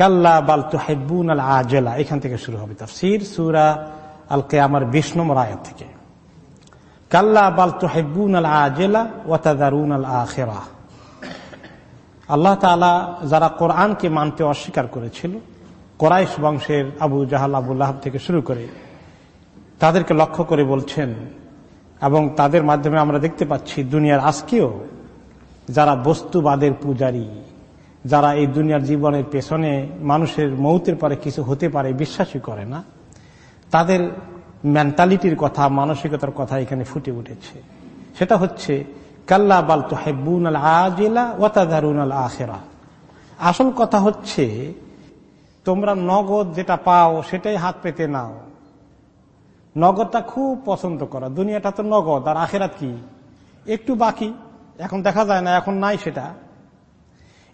কাল্লা বাল তুহেবুন আল আজেলা এখান থেকে শুরু হবে তাফসির সুরা আল কেয়ামার বিশ নম্বর আয়াত থেকে। কাল্লা বাল তুহেবুন আল আজেলা ওয়াতাদারুন আল আখেরা আল্লাহ তালা যারা কোরআনকে মানতে অস্বীকার করেছিল, কোরাইশ বংশের আবু জাহাল আবুল্লাহ থেকে শুরু করে তাদেরকে লক্ষ্য করে বলছেন এবং তাদের মাধ্যমে আমরা দেখতে পাচ্ছি দুনিয়ার আজকেও যারা বস্তুবাদের পূজারী যারা এই দুনিয়ার জীবনের পেছনে মানুষের মৌতের পরে কিছু হতে পারে, বিশ্বাসই করে না, তাদের মেন্টালিটির কথা, মানসিকতার কথা এখানে ফুটে উঠেছে। সেটা হচ্ছে, কাল্লা বাল তো হেবুন আল আজিলা ওয়াতাদারুন আল আখেরা। আসল কথা হচ্ছে, তোমরা নগদ যেটা পাও সেটাই হাত পেতে নাও। নগদটা খুব পছন্দ করা। দুনিয়াটা তো নগদ, আর আখেরাত কি? একটু বাকি। এখন দেখা যায় না, এখন নাই সেটা।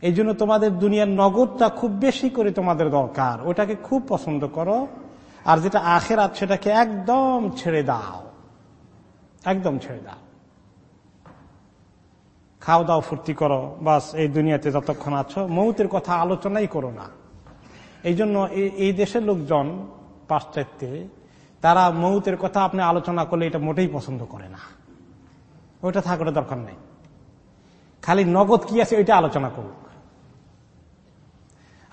এই জন্য তোমাদের দুনিয়ার নগদটা খুব বেশি করে তোমাদের দরকার। ওটাকে খুব পছন্দ করো। আর যেটা আখেরাত, সেটাকে একদম ছেড়ে দাও। একদম ছেড়ে দাও। খাও দাও, ফুর্তি করো। বাস, এই দুনিয়াতে যতক্ষণ আছো, মৌতের কথা আলোচনাই করো না। এই জন্য এই দেশের লোকজন পাশ্চাত্যে, তারা মৌতের কথা আপনি আলোচনা করলে এটা মোটেই পছন্দ করে না। ওইটা থাকার দরকার নেই। খালি নগদ কি আছে, ওইটা আলোচনা করুক।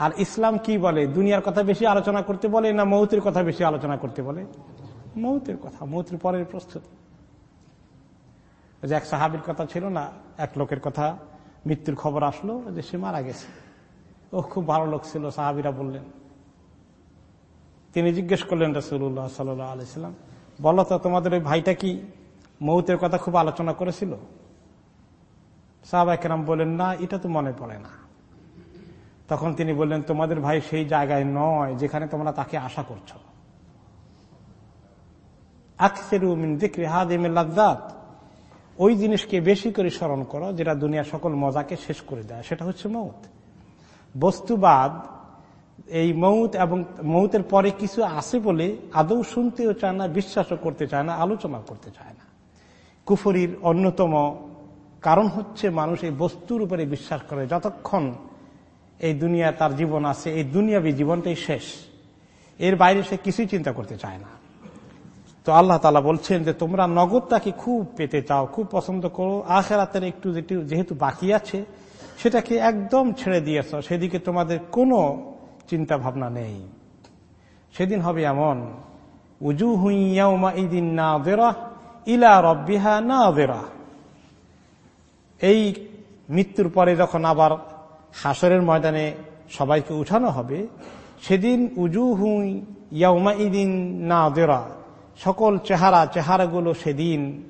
আর ইসলাম কি বলে? দুনিয়ার কথা বেশি আলোচনা করতে বলে না মৌতের কথা বেশি আলোচনা করতে বলে? মৌতের কথা, মৌতের পরের প্রস্তুতি। যে এক সাহাবির কথা ছিল না, এক লোকের কথা, মৃত্যুর খবর আসলো যে সে মারা গেছে। ও খুব ভালো লোক ছিল, সাহাবিরা বললেন। তিনি জিজ্ঞেস করলেন রসুল্লাহ সাল্লাহ আলাইসাল্লাম বলো তো, তোমাদের ওই ভাইটা কি মৌতের কথা খুব আলোচনা করেছিল? সাহাবাহাম বলেন না, এটা তো মনে পড়ে না। তখন তিনি বললেন, তোমাদের ভাই সেই জায়গায় নয় যেখানে তোমরা তাকে আশা করছ। ওই জিনিসকে বেশি করে স্মরণ করো যেটা দুনিয়ার সকল মজাকে শেষ করে দেয়। সেটা হচ্ছে মৌত। বস্তুবাদ, এই মৌত এবং মৌতের পরে কিছু আছে বলে আদৌ শুনতেও চায় না, বিশ্বাসও করতে চায় না, আলোচনা করতে চায় না। কুফরির অন্যতম কারণ হচ্ছে মানুষ এই বস্তুর উপরে বিশ্বাস করে। যতক্ষণ এই দুনিয়া তার জীবন আছে, এই দুনিয়াবী জীবনটাই শেষ। এর বাইরে সে কিছুই চিন্তা করতে চায় না। তো আল্লাহ তালা বলছেন যে, তোমরা নগদটাকে খুব পেতে চাও, খুব পছন্দ করো। আখেরাতের একটু যেহেতু বাকি আছে, সেটাকে একদম ছেড়ে দিয়েছ। সেদিকে তোমাদের কোনো চিন্তা ভাবনা নেই। সেদিন হবে এমন উজু হুইয়াউমা ইদিন না বেরা ইলা রব্বিহা না বেরা এই মৃত্যুর পরে যখন আবার হাসরের ময়দানে সবাইকে উঠানো হবে, সেদিন উজু হুই ইয়াউমা ইদিন না দেরা সকল চেহারা চেহারাগুলো সেদিন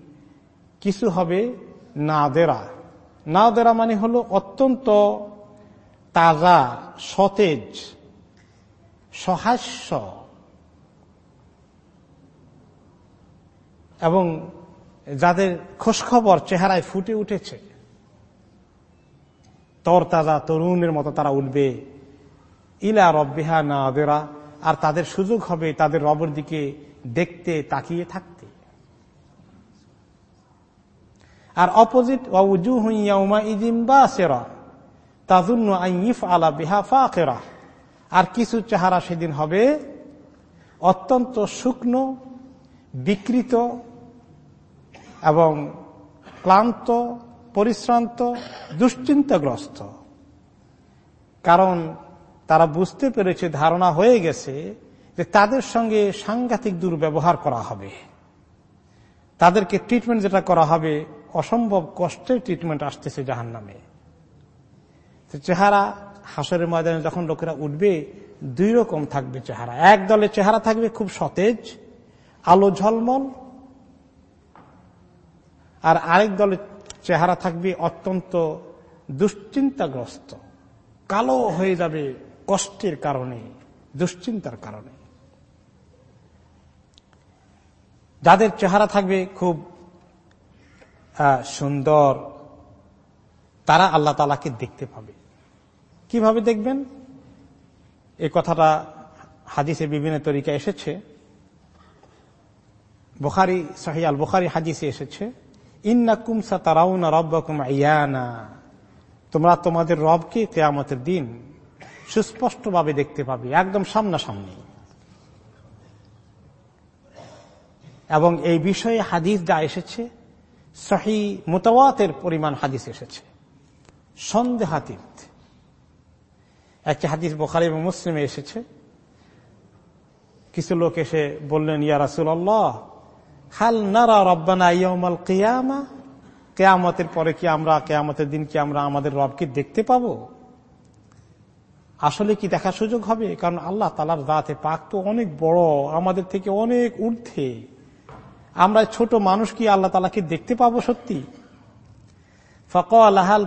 কিছু হবে না দেরা না দেরা মানে হলো অত্যন্ত তাজা, সতেজ, সহাস্য। এবং যাদের খোঁজখবর চেহারায় ফুটে উঠেছে তরতাজা তরুণের মতো তারা উঠবে। ইলা রব্বিহা না আদেরা আর তাদের সুযোগ হবে তাদের রবের দিকে দেখতে, তাকিয়ে থাকতে। আর অপোজিট ওয়াউজু হুইয়াউমা ইদিম বা সেরা তাজুন্ন আইফ আলা বিহা ফাকেরা। আর কিছু চেহারা সেদিন হবে অত্যন্ত শুকনো, বিকৃত এবং ক্লান্ত পরিশ্রান্ত, দুশ্চিন্তাগ্রস্ত। কারণ তারা বুঝতে পেরেছে, ধারণা হয়ে গেছে যে তাদের সঙ্গে সাংঘাতিক দুর্ব্যবহার করা হবে। তাদেরকে ট্রিটমেন্ট যেটা করা হবে, অসম্ভব কষ্টের ট্রিটমেন্ট আসতেছে জাহান নামে চেহারা, হাসরের ময়দানে যখন লোকেরা উঠবে, দুই রকম থাকবে চেহারা। এক দলের চেহারা থাকবে খুব সতেজ, আলো ঝলমল, আর আরেক দলের চেহারা থাকবে অত্যন্ত দুশ্চিন্তাগ্রস্ত। কালো হয়ে যাবে কষ্টের কারণে, দুশ্চিন্তার কারণে। যাদের চেহারা থাকবে খুব সুন্দর, তারা আল্লাহ তালাকে দেখতে পাবে। কীভাবে দেখবেন? এ কথাটা হাদিসে বিভিন্ন তরিকা এসেছে। বোখারি সাহিয়াল বোখারি হাদিসে এসেছে। ইন্নাকুম সাতারাউনা রব্বাকুম ইয়ানা তোমরা তোমাদের রবকে কেয়ামতের দিন সুস্পষ্টভাবে দেখতে পাবে, একদম সামনাসামনি। এবং এই বিষয়ে হাদিস যা এসেছে, সহি মোতাওয়াতের পরিমাণ হাদিস এসেছে। সন্দেহাতীত। একটি হাদিস বোখারি এবং মুসলিমে এসেছে। কিছু লোক এসে বললেন, ইয়া রাসুল্লাহ হাল নারা রব্বানা ইয়মাল কিয়ামা? কেয়ামতের পরে কি আমরা, কেয়ামতের দিন কি আমরা আমাদের রবকে দেখতে পাব? আসলে কি দেখার সুযোগ হবে? কারণ আল্লাহ তালার দাঁতে পাক তো অনেক বড়, আমাদের থেকে অনেক ঊর্ধ্বে। আমরা ছোট মানুষ কি আল্লাহ তালাকে দেখতে পাবো সত্যি? ফকল হাল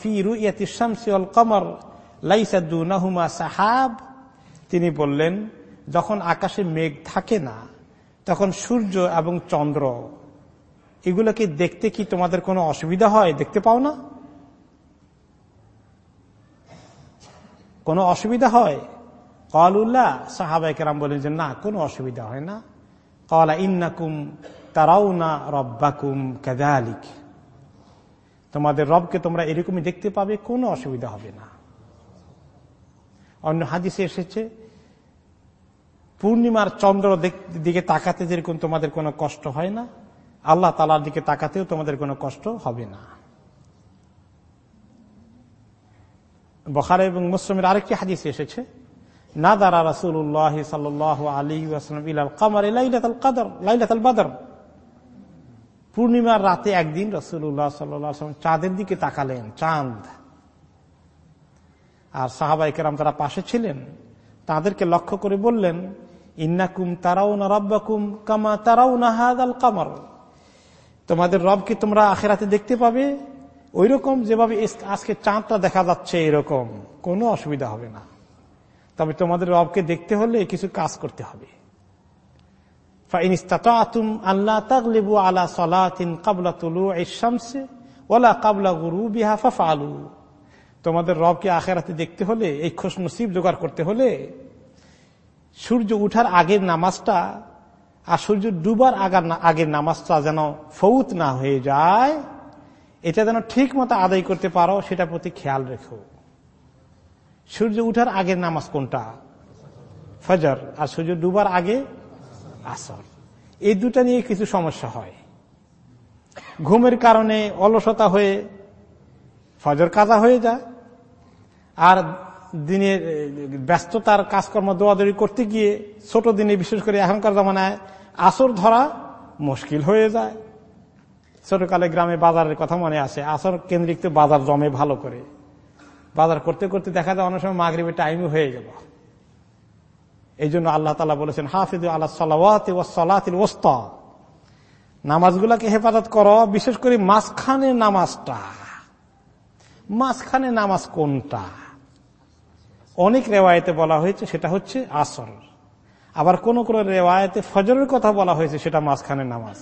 ফি সাহাব? তিনি বললেন, যখন আকাশে মেঘ থাকে না তখন সূর্য এবং চন্দ্র, এগুলোকে দেখতে কি তোমাদের কোনো অসুবিধা হয়? দেখতে পাও না? কোনো অসুবিধা হয়? কলুল্লাহ সাহাবাই কেরাম বলেন যে না, কোনো অসুবিধা হয় না। কলা ইন্নাকুম তারাও না রব্বাকুম কাদালিক তোমাদের রবকে তোমরা এরকমই দেখতে পাবে, কোনো অসুবিধা হবে না। অন্য হাদিসে এসেছে পূর্ণিমার চন্দ্র দিকে তাকাতে যেরকম তোমাদের কোনো কষ্ট হয় না, আল্লাহ তালার দিকে তাকাতেও তোমাদের কোনো কষ্ট হবে না। বখারা এবং মুসলিমের আরেকটি হাদিস এসেছে না দারা রাসুল্লাহ সাল আলী ইলাল কামার কাদর পূর্ণিমার রাতে একদিন সাল্লাম চাঁদের দিকে তাকালেন, চাঁদ। আর সাহাবাইকেরাম তারা পাশে ছিলেন, তাদেরকে লক্ষ্য করে বললেন ইন্নাকুম তারাও না রব্বাকুম কামা তারাও না হাদ আল কামার। তোমাদের রবকে তোমরা আখেরাতে দেখতে পাবে? ওই রকম যেভাবে আজকে চাঁদটা দেখা যাচ্ছে এরকম। কোনো অসুবিধা হবে না। তবে তোমাদের রবকে দেখতে হলে কিছু কাজ করতে হবে। আল্লাহ তাগলিবু আলা সলাতিন কাবলা তুলু শামসে ওলা কাবলা গুরু বিহা ফাফা আলু তোমাদের রবকে আখেরাতে দেখতে হলে, এই খোশ নসিব জোগাড় করতে হলে সূর্য উঠার আগের নামাজটা আর সূর্য ডুবার আগার আগের নামাজটা যেন ফৌত না হয়ে যায়, এটা যেন ঠিক মতো আদায় করতে পারো সেটা প্রতি খেয়াল রেখো। সূর্য উঠার আগের নামাজ কোনটা? ফজর। আর সূর্য ডুবার আগে আসর। এই দুটা নিয়ে কিছু সমস্যা হয়। ঘুমের কারণে অলসতা হয়ে ফজর কাজা হয়ে যায়। আর দিনের ব্যস্ততার কাজকর্ম দোয়াদড়ি করতে গিয়ে ছোট দিনে, বিশেষ করে এখনকার জমানায় আসর ধরা মুশকিল হয়ে যায়। ছোটকালে গ্রামে বাজারের কথা মনে আছে আসর কেন্দ্রিক তো বাজার জমে ভালো করে। বাজার করতে করতে দেখা যায় অনেক সময় মাগরীবের টাইমও হয়ে গেল। এই জন্য আল্লাহ তালা বলেছেন হাফিজ আল্লাহ সালাতিল ওস্তা নামাজগুলাকে হেফাজত করো, বিশেষ করে মাঝখানে নামাজটা। মাঝখানে নামাজ কোনটা? অনেক রেওয়ায়তে বলা হয়েছে, সেটা হচ্ছে আসর। আবার কোন কোন রেওয়ায়তে ফজরের কথা বলা হয়েছে, সেটা মাঝখানে নামাজ।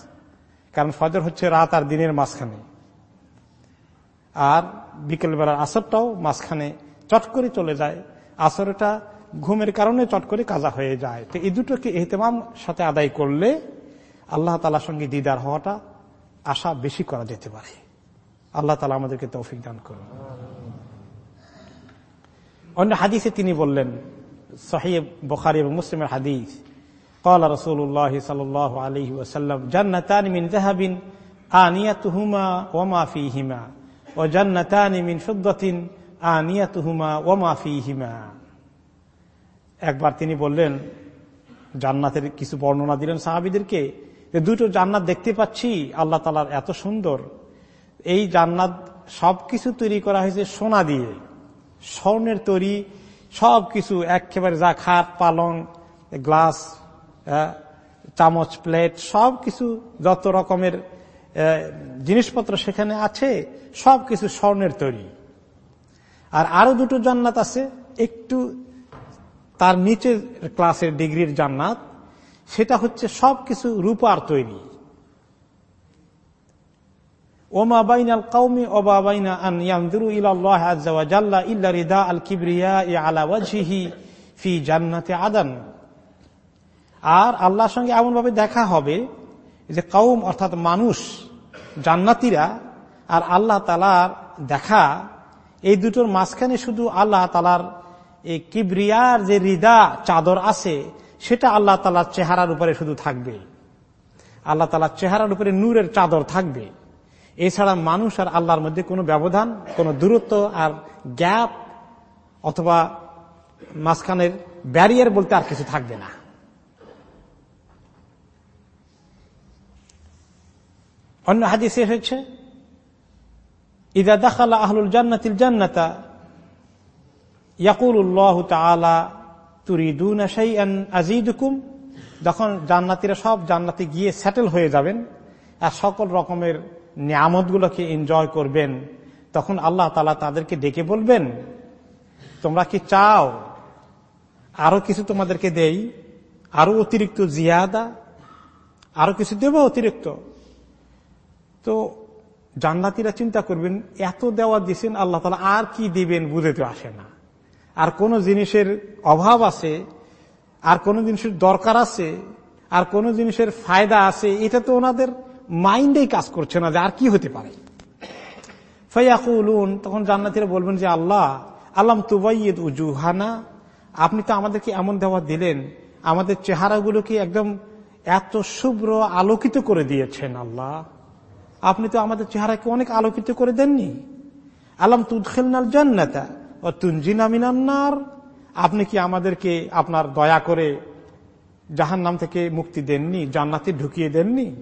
কারণ ফজর হচ্ছে রাত আর দিনের মাঝখানে। আর বিকেলবেলার আসরটাও মাঝখানে চট করে চলে যায়। আসরটা ঘুমের কারণে চট করে কাজা হয়ে যায়। তো এই দুটোকে এহতেমাম সাথে আদায় করলে আল্লাহ তালার সঙ্গে দিদার হওয়াটা আশা বেশি করা যেতে পারে। আল্লাহ তালা আমাদেরকে তৌফিক দান করুন। অন্য হাদিসে তিনি বললেন সাহেব বখারি এবং মুসলিমের হাদিস কল রসুল্লাহ সাল আলহি ওসাল্লাম জান্নাতিন মিন জাহাবিন আনিয়াতুহুমা ওমা ফিহিমা, ও জান্নাতান মিন সুদ্দিন আনিয়াতুহুমা ওমা হিমা একবার তিনি বললেন, জান্নাতের কিছু বর্ণনা দিলেন সাহাবিদেরকে, যে দুটো জান্নাত দেখতে পাচ্ছি, আল্লাহ তালার এত সুন্দর, এই জান্নাত সবকিছু তৈরি করা হয়েছে সোনা দিয়ে। স্বর্ণের তৈরি, সব কিছু, একেবারে যা খাট, পালং, গ্লাস চামচ, প্লেট, সব কিছু, যত রকমের জিনিসপত্র সেখানে আছে, সব কিছু স্বর্ণের তৈরি। আর আরও দুটো জান্নাত আছে, একটু তার নিচের ক্লাসের ডিগ্রির জান্নাত, সেটা হচ্ছে সব কিছু রূপার তৈরি। ওমা বাইনাল কৌমি ওবা বাইনা আন ইয়ামদুরু ইলাল্লাহ আজ্জা জাল্লা ইল্লা রিদা আল কিবরিয়া আলা ওয়াজহিহি ফি জান্নাতে আদান। আর আল্লাহর সঙ্গে এমন ভাবে দেখা হবে যে কৌম অর্থাৎ মানুষ, জান্নাতিরা আর আল্লাহ তালার দেখা, এই দুটোর মাঝখানে শুধু আল্লাহ তালার এই কিবরিয়ার যে রিদা চাদর আছে, সেটা আল্লাহ তালার চেহারার উপরে শুধু থাকবে। আল্লাহ তালার চেহারার উপরে নূরের চাদর থাকবে। এছাড়া মানুষ আর আল্লাহর মধ্যে কোনো ব্যবধান, কোনো দূরত্ব আর গ্যাপ অথবা মাঝখানের ব্যারিয়ার বলতে আর কিছু থাকবে না। অন্য হাদিস এসেছে, ইদা দাখালা আহলুল জান্নাতিল জান্নাতা ইয়াকুল্লাহ তালা তুরিদুন শাইআন আজিদুকুম যখন জান্নাতিরা সব জান্নাতে গিয়ে সেটেল হয়ে যাবেন, আর সকল রকমের নিয়ামতগুলোকে এনজয় করবেন, তখন আল্লাহ তালা তাদেরকে ডেকে বলবেন, তোমরা কি চাও আরও কিছু তোমাদেরকে দেই? আরও অতিরিক্ত জিয়াদা? আরও কিছু দেব অতিরিক্ত? তো জান্নাতিরা চিন্তা করবেন, এত দেওয়া দিয়েছেন আল্লাহ তালা আর কি দিবেন বুঝতে আসে না। আর কোন জিনিসের অভাব আছে, আর কোন জিনিসের দরকার আছে, আর কোন জিনিসের ফায়দা আছে, এটা তো ওনাদের মাইন্ডেই কাজ করছে না যে আর কি হতে পারে। ফয়াকুলুন, তখন জান্নাতিরা বলবেন যে, আল্লাহ আল্লাম তুবাইয়েদ উজুহানা? আপনি তো আমাদেরকে এমন দেওয়া দিলেন, আমাদের চেহারাগুলোকে একদম এত শুভ্র আলোকিত করে দিয়েছেন আল্লাহ। আপনি তো আমাদের চেহারাকে অনেক আলোকিত করে দেননি। আলাম তুদখেলনাল জান্নাতা ও তুনজিনা মিনান্নার আপনি কি আমাদেরকে আপনার দয়া করে জাহান নাম থেকে মুক্তি দেননি, জান্নাতে ঢুকিয়ে দেননি?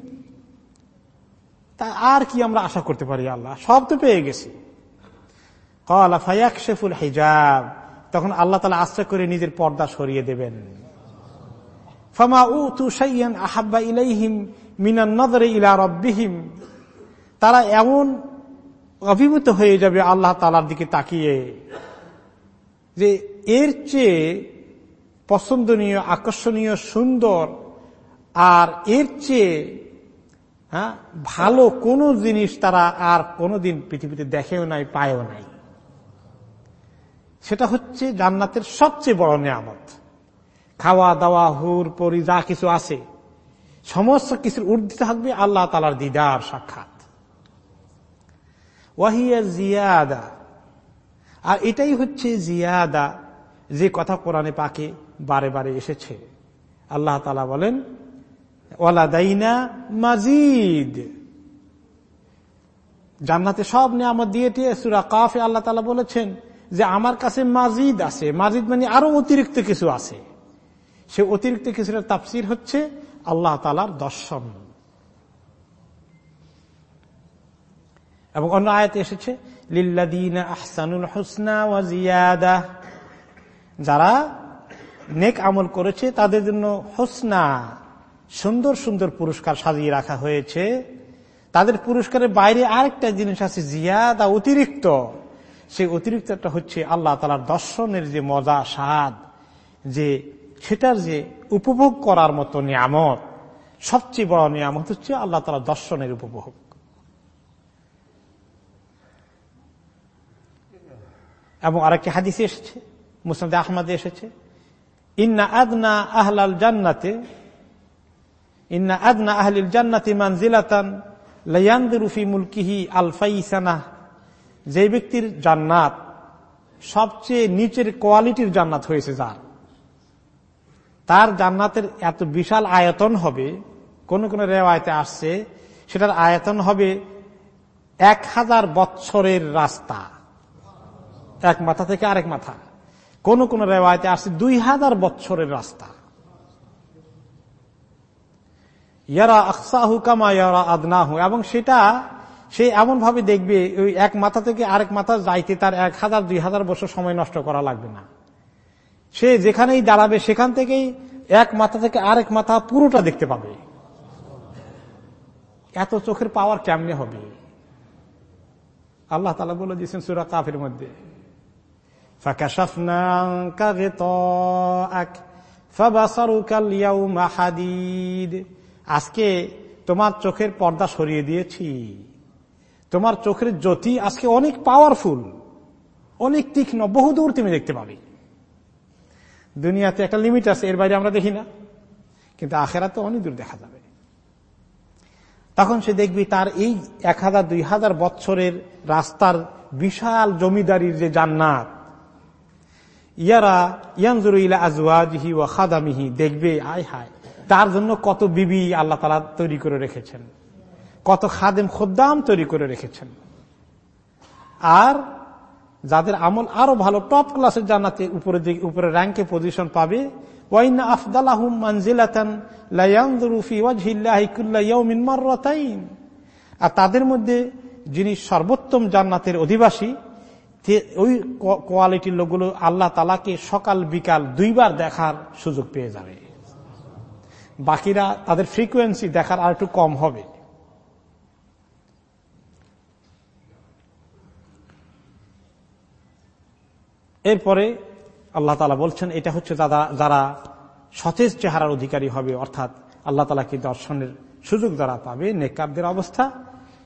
তা আর কি আমরা আশা করতে পারি, আল্লাহ? সব তো পেয়ে গেছি। কলা ফায়াক শেফুল হিজাব। তখন আল্লাহ তালা আশ্রয় করে নিজের পর্দা সরিয়ে দেবেন। ফামা উ তু সাইয়ান আহাব্বা ইলাইহিম মিনান নদরে ইলা রব্বিহিম। তারা এমন অভিভূত হয়ে যাবে আল্লাহ তালার দিকে তাকিয়ে যে এর চেয়ে পছন্দনীয়, আকর্ষণীয়, সুন্দর আর এর চেয়ে হ্যাঁ? ভালো কোন জিনিস তারা আর কোনোদিন পৃথিবীতে দেখেও নাই, পায়ও নাই। সেটা হচ্ছে জান্নাতের সবচেয়ে বড় নিয়ামত। খাওয়া দাওয়া, হুর, পরি, যা কিছু আছে, সমস্ত কিছুর ঊর্ধ্বে থাকবে আল্লাহ তালার দিদার সাক্ষাৎ। ওয়াহিয়া জিয়াদা। আর এটাই হচ্ছে জিয়াদা, যে কথা কোরআনে পাকে বারে বারে এসেছে। আল্লাহ তালা বলেন মাজিদ। জান্নাতে সব নিয়ামত দিয়ে সুরা কাফে আল্লাহ তালা বলেছেন যে আমার কাছে মাজিদ আছে। মাজিদ মানে আরও অতিরিক্ত কিছু আছে। সে অতিরিক্ত কিছুর তাফসির হচ্ছে আল্লাহ তালার দর্শন। এবং অন্য আয়তে এসেছে লিল্লাদিনা আহসানুল হুসনা ওয়াজিয়াদা যারা নেক আমল করেছে তাদের জন্য হোসনা। সুন্দর সুন্দর পুরস্কার সাজিয়ে রাখা হয়েছে। তাদের পুরস্কারের বাইরে আরেকটা জিনিস আছে, জিয়াদা অতিরিক্ত। সেই অতিরিক্তটা হচ্ছে আল্লাহ তালার দর্শনের যে মজা, স্বাদ, যে সেটার যে উপভোগ করার মতো নিয়ামত, সবচেয়ে বড় নিয়ামত হচ্ছে আল্লাহ তালা দর্শনের উপভোগ। এবং আরেকটি হাদিসে এসেছে মুসলিম আহমদে এসেছে, ইন্না আদনা আহলাল জান্নাতে ইন্না আদনা আহলিল জান্নাতি মানজিলাতান লায়ানদিরুফি মুলকিহি আলফাইসানা যে ব্যক্তির জান্নাত সবচেয়ে নিচের কোয়ালিটির জান্নাত হয়েছে যার। তার জান্নাতের এত বিশাল আয়তন হবে, কোন কোন রেওয়ায়তে আসছে, সেটার আয়তন হবে এক হাজার বৎসরের রাস্তা। এক মাথা থেকে আরেক মাথা। কোন কোন রেওয়ায়তে আসছে দুই হাজার বৎসরের রাস্তা। ইয়ারা আকসাহু কামা ইয়ারা আদনাহু, এবং সেটা সে এমন ভাবে দেখবে, ওই এক মাথা থেকে আরেক মাথা যাইতে তার এক হাজার, দুই হাজার বছর সময় নষ্ট করা লাগবে না। সে যেখানেই দাঁড়াবে, সেখান থেকেই এক মাথা থেকে আরেক মাথা পুরোটা দেখতে পাবে। এত চোখের পাওয়ার কেমনে হবে? আল্লাহ তালা বলে দিয়েছেন সুরা কাফের মধ্যে আজকে তোমার চোখের পর্দা সরিয়ে দিয়েছি। তোমার চোখের জ্যোতি আজকে অনেক পাওয়ারফুল অনেক তীক্ষ্ণ, বহু দূর তুমি দেখতে পাবে। দুনিয়াতে একটা লিমিট আছে, এর বাইরে আমরা দেখি না। কিন্তু আখেরা তো অনেক দূর দেখা যাবে। তখন সে দেখবি তার এই এক হাজার, দুই হাজার বৎসরের রাস্তার বিশাল জমিদারির যে জান্নাত, ইয়ারা ইয়ানজুর ইলা আজওয়াজহি ও খাদামিহি, দেখবে, আয় হায় তার জন্য কত বিবি আল্লাহ তালা তৈরি করে রেখেছেন। কত খাদেম খোদ্দাম তৈরি করে রেখেছেন। আর যাদের আমল আরও ভালো টপ ক্লাসের জানাতে উপরে উপরে র্যাঙ্কে পজিশন পাবে। ওয়াইনা আফদালাহুম মানজিলাতান লায়ানজুরুফি ওয়াজহিল্লাহি কুল্লা ইয়াউমিন মাররাতাইন। আর তাদের মধ্যে যিনি সর্বোত্তম জান্নাতের অধিবাসী ওই কোয়ালিটির লোকগুলো আল্লাহ তালাকে সকাল বিকাল দুইবার দেখার সুযোগ পেয়ে যাবে। বাকিরা তাদের ফ্রিকুয়েন্সি দেখার আর একটু কম হবে। এরপরে আল্লাহ তালা বলছেন, এটা হচ্ছে দাদা যারা সতেজ চেহারার অধিকারী হবে, অর্থাৎ আল্লাহ তালাকে দর্শনের সুযোগ দ্বারা পাবে নেকাবদের অবস্থা।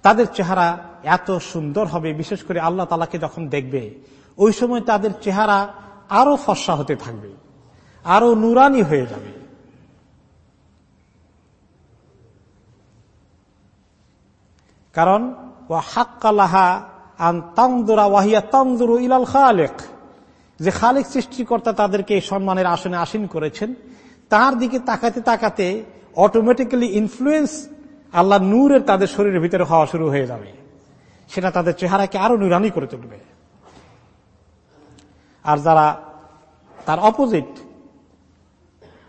তাদের চেহারা এত সুন্দর হবে, বিশেষ করে আল্লাহ তালাকে যখন দেখবে, ওই সময় তাদের চেহারা আরও ফর্সা হতে থাকবে, আরও নুরানি হয়ে যাবে। কারণ ও হাক্কালাহা আন তাংদুরা ওয়াহিয়া তাংদুরু ইলাল খালেক। যে খালেক সৃষ্টিকর্তা তাদেরকে এই সম্মানের আসনে আসীন করেছেন তার দিকে তাকাতে তাকাতে অটোমেটিক্যালি ইনফ্লুয়েন্স আল্লাহ নূরের তাদের শরীরের ভিতরে হওয়া শুরু হয়ে যাবে। সেটা তাদের চেহারাকে আরও নুরানি করে তুলবে। আর যারা তার অপোজিট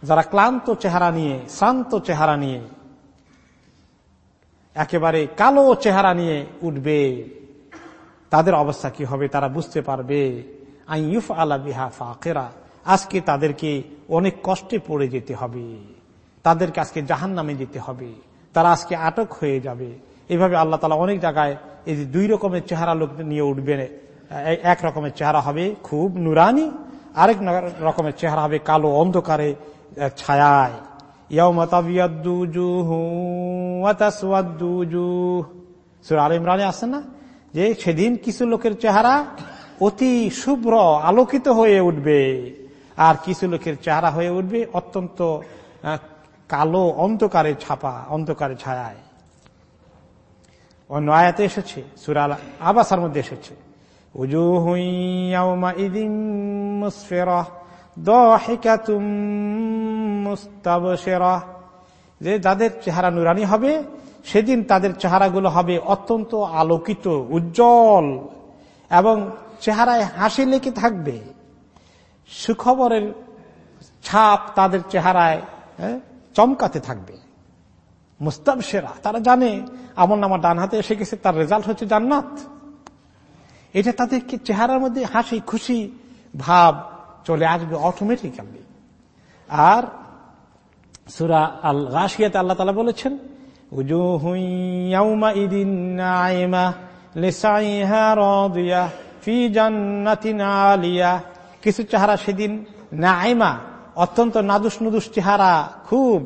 যারা ক্লান্ত চেহারা নিয়ে, শ্রান্ত চেহারা নিয়ে একেবারে কালো চেহারা নিয়ে উঠবে। তাদের অবস্থা কি হবে তারা বুঝতে পারবে। আইফ আলা বিহা ফাকেরা। আজকে তাদেরকে অনেক কষ্টে পড়ে যেতে হবে। তাদেরকে আজকে জাহান নামে যেতে হবে। তারা আজকে আটক হয়ে যাবে। এভাবে আল্লাহ তালা অনেক জায়গায় এই যে দুই রকমের চেহারা লোক নিয়ে উঠবে। এক রকমের চেহারা হবে খুব নুরানি, আরেক রকমের চেহারা হবে কালো অন্ধকারে ছায়ায়। ইমরানে আসে না? যে সেদিন কিছু লোকের চেহারা অতি শুভ্র, আলোকিত হয়ে উঠবে। আর কিছু লোকের চেহারা হয়ে উঠবে অত্যন্ত কালো, অন্ধকারে ছাপা, অন্ধকারে ছায়ায়। অন্য আয়াতে এসেছে সুরাল আবাসার মধ্যে এসেছে। যে যাদের চেহারা নুরানি হবে সেদিন তাদের চেহারাগুলো হবে অত্যন্ত আলোকিত উজ্জ্বল এবং চেহারায় হাসি লেগে থাকবে। সুখবরের ছাপ তাদের চেহারায় হ্যাঁ, চমকাতে থাকবে। মুস্তাব সেরা তারা জানে আমল নামার ডান হাতে এসে গেছে তার রেজাল্ট হচ্ছে জান্নাত। এটা তাদের চেহারার মধ্যে হাসি খুশি ভাব চলে আসবে অটোমেটিক্যালি আর সুরা আল রাশিয়াতে আল্লাহ তালা বলেছেন কিছু চেহারা সেদিন নাইমা অত্যন্ত নাদুস নুদুস চেহারা, খুব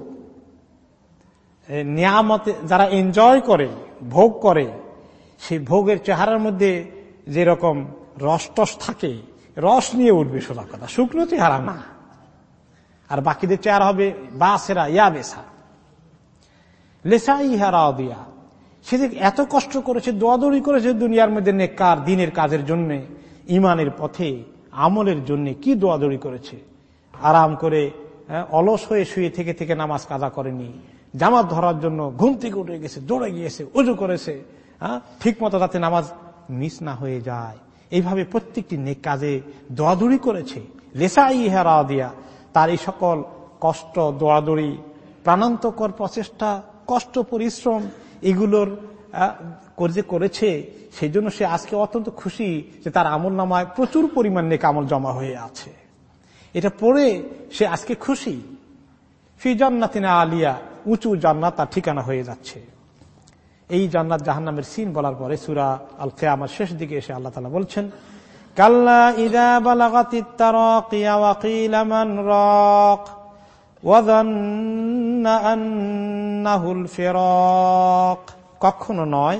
নিয়ামতে যারা এনজয় করে, ভোগ করে, সেই ভোগের চেহারার মধ্যে যেরকম রস থাকে রস নিয়ে উঠবে সোজা কথা। শুকনো চেহারা না। আর বাকিদের চেহারা হবে বাসেরা ইয়া বেসা। লেসা ইহারা দিয়া সে যে এত কষ্ট করেছে দোয়াদৌড়ি করেছে দুনিয়ার মধ্যে নেকার দিনের কাজের জন্য ইমানের পথে আমলের জন্য কি দোয়াদৌড়ি করেছে? আরাম করে হ্যাঁ, অলস হয়ে শুয়ে থেকে থেকে নামাজ কাজা করেনি। জামাত ধরার জন্য ঘুম থেকে উঠে গেছে দৌড়ে গিয়েছে উজু করেছে হ্যাঁ ঠিক মতো যাতে নামাজ মিস না হয়ে যায়। এইভাবে প্রত্যেকটি নেক কাজে দোয়াদুড়ি করেছে। লেসা ইহারা দিয়া তার এই সকল কষ্ট দোয়াদুড়ি প্রাণান্তকর প্রচেষ্টা, কষ্ট, পরিশ্রম, এগুলোর যে করেছে সেই জন্য সে আজকে অত্যন্ত খুশি যে তার আমল নামায় প্রচুর পরিমাণ নেক আমল জমা হয়ে আছে। এটা পড়ে সে আজকে খুশি। ফি জান্নাতিনা আলিয়া, উঁচু জান্নাত তার ঠিকানা হয়ে যাচ্ছে। এই জান্নাত জাহান্নামের সিন বলার পরে সুরা আল কেয়ামার শেষ দিকে এসে আল্লাহ তালা বলছেন, কাল্লা ইদা বালাগাতি রাক কখনো নয়,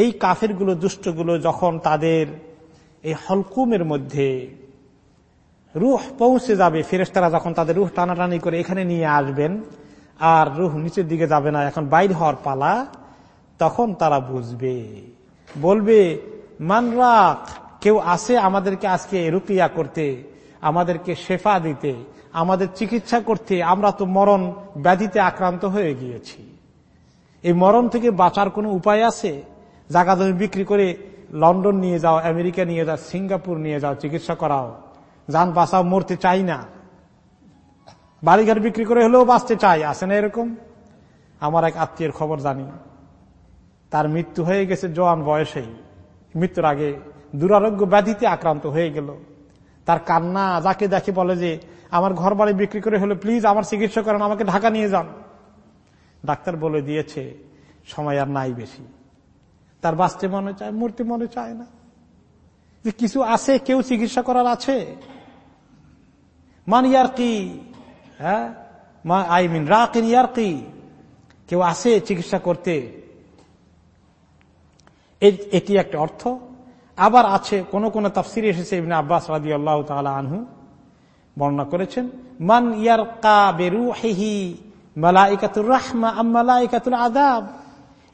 এই কাফেরগুলো, দুষ্টগুলো যখন তাদের এই হলকুমের মধ্যে রুহ পৌঁছে যাবে ফেরেস্তারা যখন তাদের রুহ টানাটানি করে এখানে নিয়ে আসবেন, আর রুহ নিচের দিকে যাবে না, এখন বাইর হওয়ার পালা তখন তারা বুঝবে। বলবে, মানরাক, কেউ আসে আমাদেরকে আজকে রুকিয়া করতে, আমাদেরকে শেফা দিতে, আমাদের চিকিৎসা করতে, আমরা তো মরণ ব্যাধিতে আক্রান্ত হয়ে গিয়েছি। এই মরণ থেকে বাঁচার কোনো উপায় আছে? জাগা জমি বিক্রি করে লন্ডন নিয়ে যাও, আমেরিকা নিয়ে যাও, সিঙ্গাপুর নিয়ে যাও, চিকিৎসা করাও। যান বাঁচাও, মরতে চাই না। বাড়িঘর বিক্রি করে হলেও বাঁচতে চাই আসে না এরকম? আমার এক আত্মীয়ের খবর জানি। তার মৃত্যু হয়ে গেছে জোয়ান বয়সেই। মৃত্যুর আগে দুরারোগ্য ব্যাধিতে আক্রান্ত হয়ে গেল। তার কান্না যাকে দেখে বলে যে, আমার ঘর বাড়ি বিক্রি করে হলে প্লিজ আমার চিকিৎসা করেন, আমাকে ঢাকা নিয়ে যান। ডাক্তার বলে দিয়েছে, সময় আর নাই বেশি। তার বাঁচতে মনে চায়, মূর্তি মনে চায় না। যে কিছু আছে, কেউ চিকিৎসা করার আছে? মান ইয়ার কি হ্যাঁ আই মিন রাকিন ইয়ার কি কেউ আছে চিকিৎসা করতে? এটি একটা অর্থ। আবার আছে, কোন কোন তাফসিরে এসেছে ইবনে আব্বাস রাদি আল্লাহ তালা আনহু বর্ণনা করেছেন, মান ইয়ার কা বেরু হেহি মালাইকাতুর রাহমা আম্মালাইকাতুল আদাব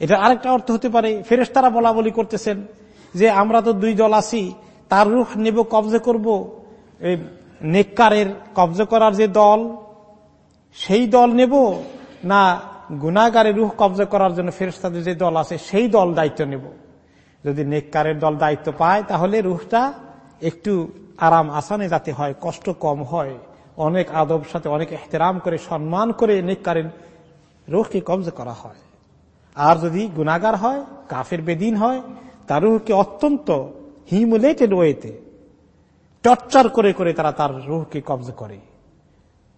এটা আরেকটা অর্থ হতে পারে ফেরেস্তারা বলা বলি করতেছেন যে, আমরা তো দুই দল আছি, তার রুখ নেব, কবজে করব। নেককারের কবজে করার যে দল, সেই দল নেব, না গুনাগারের রুখ কবজা করার জন্য ফেরেস্তাদের যে দল আছে, সেই দল দায়িত্ব নেব। যদি নেককারের দল দায়িত্ব পায়, তাহলে রুহটা একটু আরাম আসানে যাতে হয়, কষ্ট কম হয়। অনেক আদব সাথে, অনেক এহতেরাম করে, সম্মান করে নেককারের রুহকে কবজা করা হয়। আর যদি গুনাগার হয়, কাফের বেদিন হয় তার রুহকে অত্যন্ত হিমুলেটেড ওয়েতে টর্চার করে করে তারা তার রুহকে কবজা করে।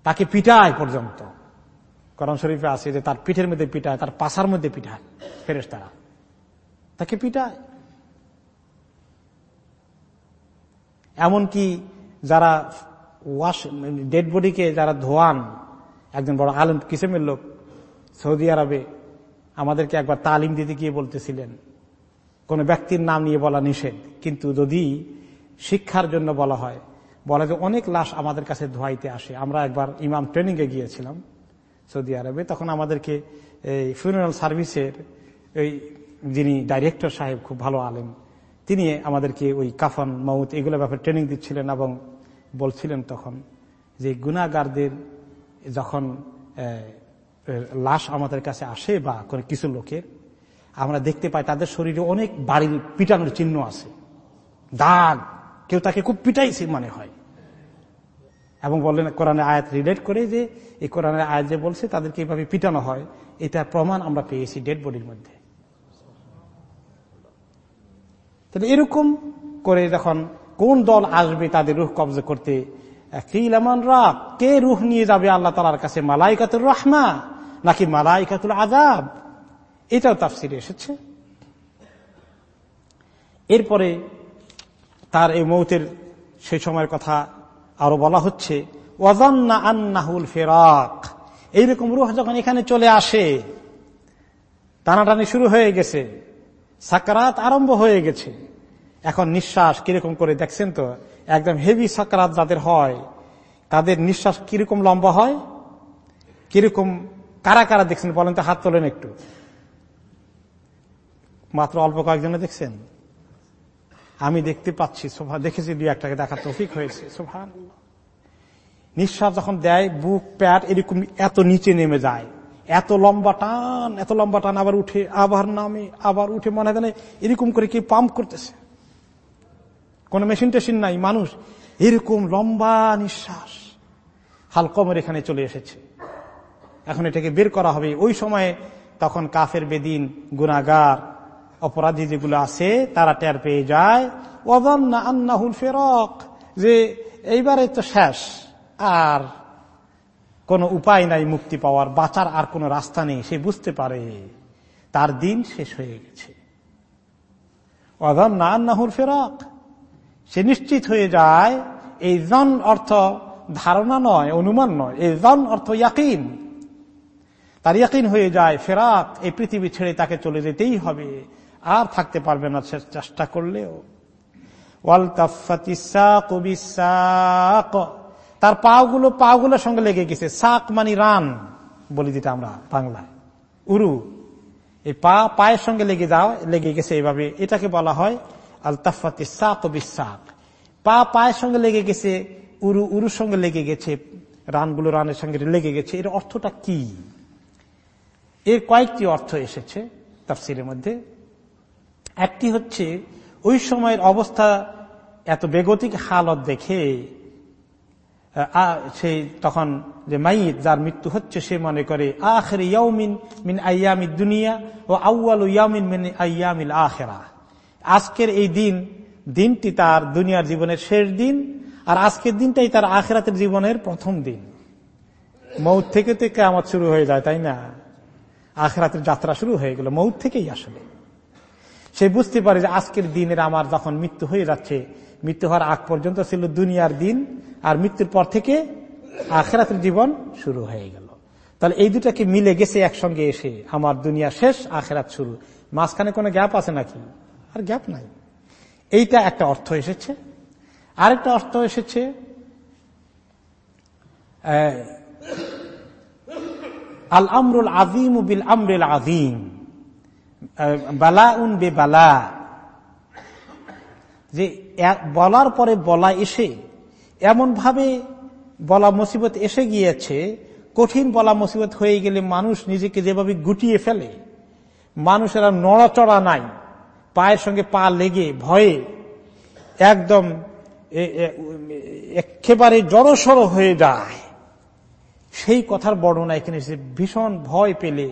তাকে পিটায় পর্যন্ত। করম শরীফে আছে যে তার পিঠের মধ্যে পিটায়, তার পাশার মধ্যে পিঠায় ফেরেস তারা তাকে পিটায়। এমনকি যারা ওয়াশ, ডেড বডিকে যারা ধোয়ান, একজন বড় আলম কিসেমের লোক, সৌদি আরবে, আমাদেরকে একবার তালিম দিতে গিয়ে বলতেছিলেন। কোন ব্যক্তির নাম নিয়ে বলা নিষেধ। কিন্তু যদি শিক্ষার জন্য বলা হয়, বলা যে অনেক লাশ আমাদের কাছে ধোয়াইতে আসে। আমরা একবার ইমাম ট্রেনিং এ গিয়েছিলাম সৌদি আরবে, তখন আমাদেরকে এই ফিউনারাল সার্ভিসের ওই যিনি ডাইরেক্টর সাহেব, খুব ভালো আলেম তিনি আমাদেরকে ওই কাফন মৌত এগুলো ব্যাপারে ট্রেনিং দিচ্ছিলেন এবং বলছিলেন তখন যে গুণাগারদের যখন লাশ আমাদের কাছে আসে বা কোনো কিছু লোকের, আমরা দেখতে পাই তাদের শরীরে অনেক বাড়ির পিটানোর চিহ্ন আছে। দাগ। কেউ তাকে খুব পিটাইছে মনে হয়। এবং বললেন কোরআনের আয়াত রিলেট করে যে, এই কোরআনের আয়াত যে বলছে তাদেরকে এইভাবে পিটানো হয়, এটা প্রমাণ আমরা পেয়েছি ডেড বডির মধ্যে। তাহলে এরকম করে যখন কোন দল আসবে তাদের রুহ কবজা করতে রাখ কে রুহ নিয়ে যাবে আল্লাহ তালার কাছে? মালাইকাতুর রহমা নাকি মালাইকাতুল আজাব এটাও তার তাফসিরে এসেছে। এরপরে তার এই মৌতের সেই সময়ের কথা আরও বলা হচ্ছে, ওয়াজান্না আন্নাহুল ফেরাক। এইরকম রুহ যখন এখানে চলে আসে, টানাটানি শুরু হয়ে গেছে সাকারাত আরম্ভ হয়ে গেছে। এখন নিঃশ্বাস কীরকম করে দেখছেন তো? একদম হেভি সাকারাত যাদের হয়, তাদের নিঃশ্বাস কীরকম লম্বা হয়? কীরকম কারা কারা দেখছেন? বলেন তো, হাত তোলেন একটু। মাত্র অল্প কয়েকজনে দেখছেন? আমি দেখতে পাচ্ছি সোভা দেখেছি দুই একটাকে দেখা তফিক হয়েছে সোভান নিঃশ্বাস যখন দেয়, বুক প্যাট এরকম এত নিচে নেমে যায়। এত লম্বা টান, এত লম্বা টান আবার উঠে, আবার নামে, আবার উঠে, মনে হয় এরকম করে কি পাম্প করতেছে। কোন মেশিন টেশিন নাই, মানুষ। এরকম লম্বা নিঃশ্বাস হালকমের এখানে চলে এসেছে। এখন এটাকে বের করা হবে। ওই সময়ে তখন কাফের, বেদিন গুনাগার অপরাধী যেগুলো আছে, তারা টের পেয়ে যায়। আন্নাহুল ফেরক, যে এইবারে তো শেষ। আর কোন উপায় নাই মুক্তি পাওয়ার, বাঁচার আর কোন রাস্তা নেই, সে বুঝতে পারে তার দিন শেষ হয়ে গেছে। অদন্না নাহুর ফেরক। সে নিশ্চিত হয়ে যায়, এই জন অর্থ ধারণা নয়, অনুমান নয়, এই জন অর্থ ইয়াকিন। তার ইয়াকিন হয়ে যায়, ফেরাক, এই পৃথিবী ছেড়ে তাকে চলে যেতেই হবে, আর থাকতে পারবে না সে চেষ্টা করলেও। তার পাগুলো, পাগুলোর সঙ্গে লেগে গেছে। সাক মানি রান বলি যেটা আমরা বাংলায়। উরু, এই পা, পায়ের সঙ্গে লেগে যাওয়া, লেগে গেছে এইভাবে এটাকে বলা হয় আল তাফাতে সাক বিশ্বাক পা, পায়ের সঙ্গে লেগে গেছে, উরু, উরুর সঙ্গে লেগে গেছে, রানগুলো রানের সঙ্গে লেগে গেছে। এর অর্থটা কি? এর কয়েকটি অর্থ এসেছে তাফসিরের মধ্যে। একটি হচ্ছে, ওই সময়ের অবস্থা এত বেগতিক হালত দেখে সেই তখন যে মাইদ যার মৃত্যু হচ্ছে, সে মনে করে, আখের ইয়াউমিন মিন আয়ামি দুনিয়া ও আউয়াল ইয়ামিন মিন আয়ামিল আখেরা। আজকের এই দিন, দিনটি তার দুনিয়ার জীবনের শেষ দিন, আর আজকের দিনটাই তার আখেরাতের জীবনের প্রথম দিন। মৌত থেকে তো কেমন শুরু হয়ে যায়, তাই না? আখেরাতের যাত্রা শুরু হয়ে গেল, মৌত থেকেই আসলে। সে বুঝতে পারে যে আজকের দিনের আমার যখন মৃত্যু হয়ে যাচ্ছে মৃত্যু হওয়ার আগ পর্যন্ত ছিল দুনিয়ার দিন, আর মৃত্যুর পর থেকে আখেরাতের জীবন শুরু হয়ে গেল। তাহলে এই দুটাকে মিলে গেছে একসঙ্গে এসে আমার দুনিয়া শেষ, আখেরাত শুরু। মাঝখানে কোনো গ্যাপ আছে নাকি? আর গ্যাপ নাই। এইটা একটা অর্থ এসেছে। আরেকটা অর্থ এসেছে আল আমরুল আজিম বিল আমরুল আজিম বালা উন বে বালা যে বলার পরে বলা এসে এমন ভাবে বলা মুসিবত এসে গিয়েছে, কঠিন বলা মুসিবত হয়ে গেলে মানুষ নিজেকে যেভাবে গুটিয়ে ফেলে, মানুষেরা নড়াচড়া নাই, পায়ের সঙ্গে পা লেগে, ভয়ে একদম একেবারে জড়সড় হয়ে যায়। সেই কথার বর্ণনা এখানে এসে ভীষণ ভয় পেলে,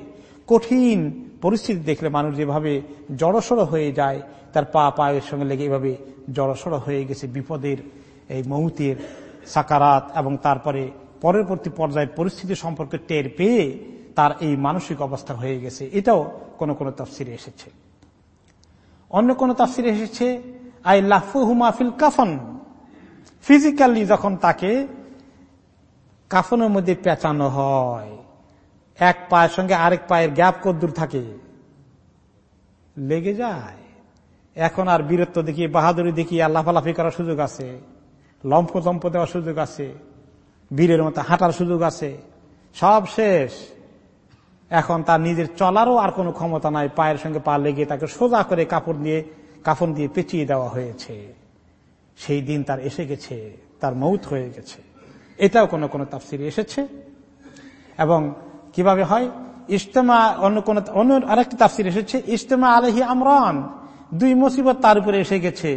কঠিন পরিস্থিতি দেখলে মানুষ যেভাবে জড়সড় হয়ে যায় তার পা পায়ের সঙ্গে লেগে এভাবে জড়সড় হয়ে গেছে বিপদের এই মৌতের সাকারাত এবং তারপরে পরবর্তী পর্যায়ের পরিস্থিতি সম্পর্কে টের পেয়ে তার এই মানসিক অবস্থা হয়ে গেছে। এটাও কোন কোন তফসিরে এসেছে। অন্য কোন তফসিরে এসেছে, আই লাফু হুমাফিল কাফন। ফিজিক্যালি যখন তাকে কাফনের মধ্যে পেঁচানো হয়, এক পায়ের সঙ্গে আরেক পায়ের গ্যাপ কদ্দুর থাকে, লেগে যায়। এখন আর বীরত্ব দেখি বাহাদুরি দেখি আল্লাহ ফালাফি করার সুযোগ আছে। লম্প দম্প দেওয়ার সুযোগ আছে। বীরের মতো হাঁটার সুযোগ আছে। সব শেষ। এখন তার নিজের চলারও আর কোনো ক্ষমতা নাই। পায়ের সঙ্গে পা লেগে তাকে সোজা করে কাপড় দিয়ে, কাফন দিয়ে পেঁচিয়ে দেওয়া হয়েছে। সেই দিন তার এসে গেছে। তার মৌত হয়ে গেছে। এটাও কোনো কোনো তাফসিরে এসেছে। এবং কীভাবে হয়? ইজতেমা অন্য কোন, অন্য আরেকটি তাফসির এসেছে, ইজতেমা আলহি আমরান। দুই মুসিবত তার উপরে এসে গেছে।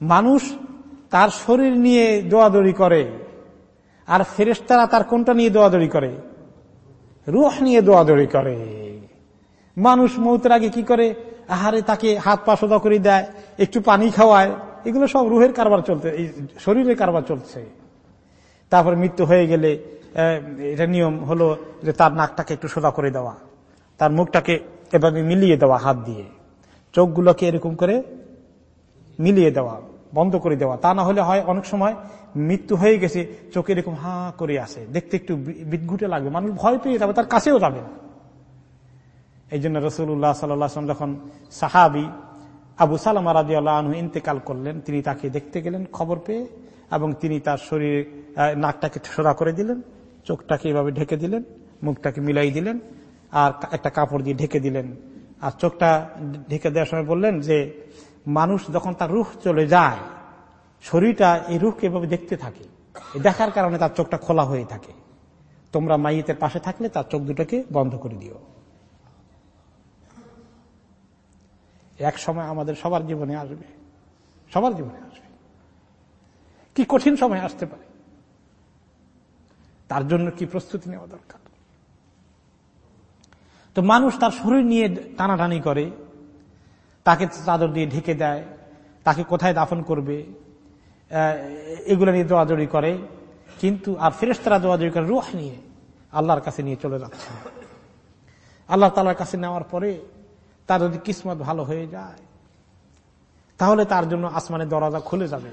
মানুষ তার শরীর নিয়ে দোয়াদড়ি করে, আর ফেরেস্তারা তার কোনটা নিয়ে দোয়াদড়ি করে? রুহ নিয়ে দোয়াদড়ি করে। মানুষ মৌতের আগে কি করে? আহারে তাকে হাত পা সোজা করে দেয়, একটু পানি খাওয়ায়। এগুলো সব রুহের কারবার চলতে শরীরের কারবার চলছে। তারপর মৃত্যু হয়ে গেলে এটা নিয়ম হলো যে তার নাকটাকে একটু সোজা করে দেওয়া, তার মুখটাকে এভাবে মিলিয়ে দেওয়া হাত দিয়ে, চোখগুলোকে এরকম করে মিলিয়ে দেওয়া, বন্ধ করে দেওয়া। তা না হলে হয় অনেক সময় মৃত্যু হয়ে গেছে, চোখে এরকম হা করে আসে, দেখতে একটু বিদঘুটে লাগবে, মানুষ ভয় পেয়ে যাবে, তার কাছেও যাবে না। এই জন্য রসুল্লাহ সাল্লাম যখন সাহাবি আবু সালাম রাজি আল্লাহ আনহু ইন্তেকাল করলেন, তিনি তাকে দেখতে গেলেন খবর পেয়ে, এবং তিনি তার শরীরে নাকটাকে সোজা করে দিলেন চোখটাকে এভাবে ঢেকে দিলেন, মুখটাকে মিলাই দিলেন, আর একটা কাপড় দিয়ে ঢেকে দিলেন। আর চোখটা ঢেকে দেওয়ার সময় বললেন যে, মানুষ যখন তার রুখ চলে যায়, শরীরটা এই রুখকে এভাবে দেখতে থাকে। দেখার কারণে তার চোখটা খোলা হয়ে থাকে। তোমরা মাইয়েতের পাশে থাকলে তার চোখ দুটোকে বন্ধ করে দিও। এক সময় আমাদের সবার জীবনে আসবে। সবার জীবনে আসবে। কি কঠিন সময় আসতে পারে। তার জন্য কি প্রস্তুতি নেওয়া দরকার? তো মানুষ তার শরীর নিয়ে টানাটানি করে, তাকে চাদর দিয়ে ঢেকে দেয়, তাকে কোথায় দাফন করবে এগুলো নিয়ে দোয়াদড়ি করে, কিন্তু আর ফেরেস্তারা দোয়াদড়ি করে রুহ নিয়ে আল্লাহর কাছে নিয়ে চলে যাচ্ছে আল্লাহ তালার কাছে নেওয়ার পরে তার যদি কিসমত ভালো হয়ে যায়, তাহলে তার জন্য আসমানের দরজা খুলে যাবে।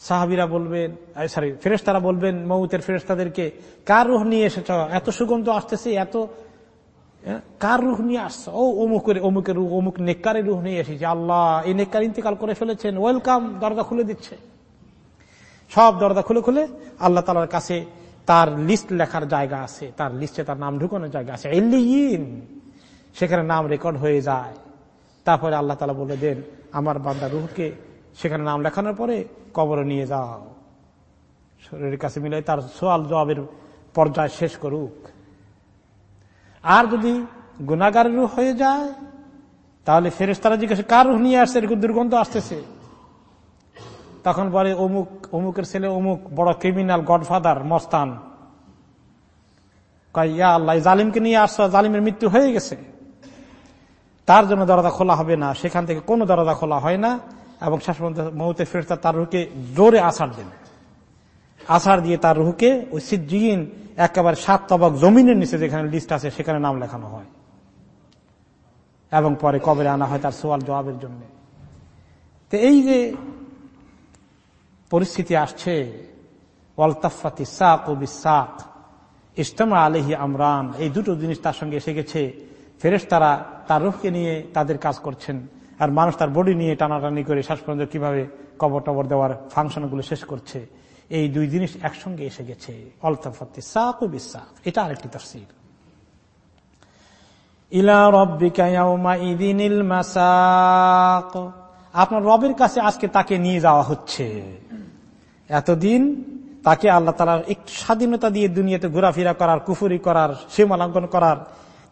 সাহাবিরা বলবেন সরি ফেরেস্তারা বলবেন, মৌতের ফেরেস্তাদেরকে কার রুহ নিয়ে এসেছ? এত সুগন্ধ আসতেছে, এত কার রুহ নিয়ে আসছে? ও অমুকের অমুকের রুহ, অমুক নেককারের রুহ নিয়ে এসেছে। আল্লাহ, এই নেককার ইন্তেকাল করে ফেলেছেন। ওয়েলকাম দরজা খুলে দিচ্ছে। সব দরজা খুলে খুলে আল্লাহ তালার কাছে তার লিস্ট লেখার জায়গা আছে। তার লিস্টে তার নাম ঢুকানোর জায়গা আছে। এলিয়িন, সেখানে নাম রেকর্ড হয়ে যায়। তারপরে আল্লাহ তালা বলে দেন, আমার বান্দা রুহকে সেখানে নাম লেখানোর পরে কবরে নিয়ে যাও। শরীরের কাছে মিলে তার সোয়াল জবাবের পর্যায় শেষ করুক। আর যদি গুণাগার রুহ হয়ে যায়, তাহলে ফেরেস তারা জিজ্ঞাসা কার রুহ নিয়ে আসছে? এরকম দুর্গন্ধ আসতেছে। তখন বলে, অমুক, অমুকের ছেলে অমুক বড় ক্রিমিনাল গডফাদার মস্তান। আল্লাহ জালিমকে নিয়ে আসছো, জালিমের মৃত্যু হয়ে গেছে। তার জন্য দরজা খোলা হবে না। সেখান থেকে কোনো দরজা খোলা হয় না। এবং শেষ পর্যন্ত মৌতে ফেরতা তার রুহকে জোরে আসার দেন। আসার দিয়ে তার রুহকে ওই সিদ্দিন একেবারে সাত তবক জমিনের নিচে যেখানে লিস্ট আছে, সেখানে নাম লেখানো হয়। এবং পরে কবরে আনা হয় তার সোয়াল জবাবের জন্য। তো এই যে পরিস্থিতি আসছে ওয়ালতাফাতি সাক ও বিসাক ইস্তমা আলহি আমরান, এই দুটো জিনিস তার সঙ্গে এসে গেছে। ফেরেস তারা তার রুখকে নিয়ে তাদের কাজ করছেন। আর মানুষ তার বডি নিয়ে টানাটানি করে শেষ পর্যন্ত কীভাবে কবর টবর দেওয়ার ফাংশনগুলো শেষ করছে, এই দুই জিনিস একসঙ্গে এসে গেছে। অলতাফাতি সাক ও বিশ্বাক এটা আরেকটি মাসাক, আপনার রবের কাছে আজকে তাকে নিয়ে যাওয়া হচ্ছে। এতদিন তাকে আল্লাহ তালার একটু স্বাধীনতা দিয়ে দুনিয়াতে ঘোরাফেরা করার, কুফুরি করার সীমালাঙ্কন করার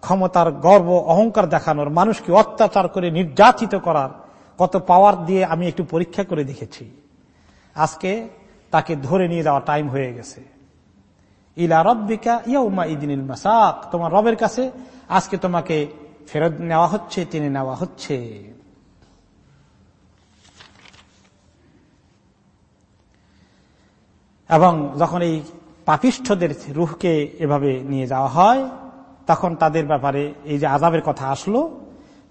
ক্ষমতার গর্ব, অহংকার দেখানোর, মানুষকে অত্যাচার করে নির্যাতিত করার কত পাওয়ার দিয়ে আমি একটু পরীক্ষা করে দেখেছি। আজকে তাকে ধরে নিয়ে যাওয়া টাইম হয়ে গেছে। ইলা রব্বিকা ইয়ৌমা ইদিন মাসাক, তোমার রবের কাছে আজকে তোমাকে ফেরত নেওয়া হচ্ছে, টেনে নেওয়া হচ্ছে। এবং যখন এই পাপিষ্ঠদের রুহকে এভাবে নিয়ে যাওয়া হয় তখন তাদের ব্যাপারে এই যে আজাবের কথা আসলো,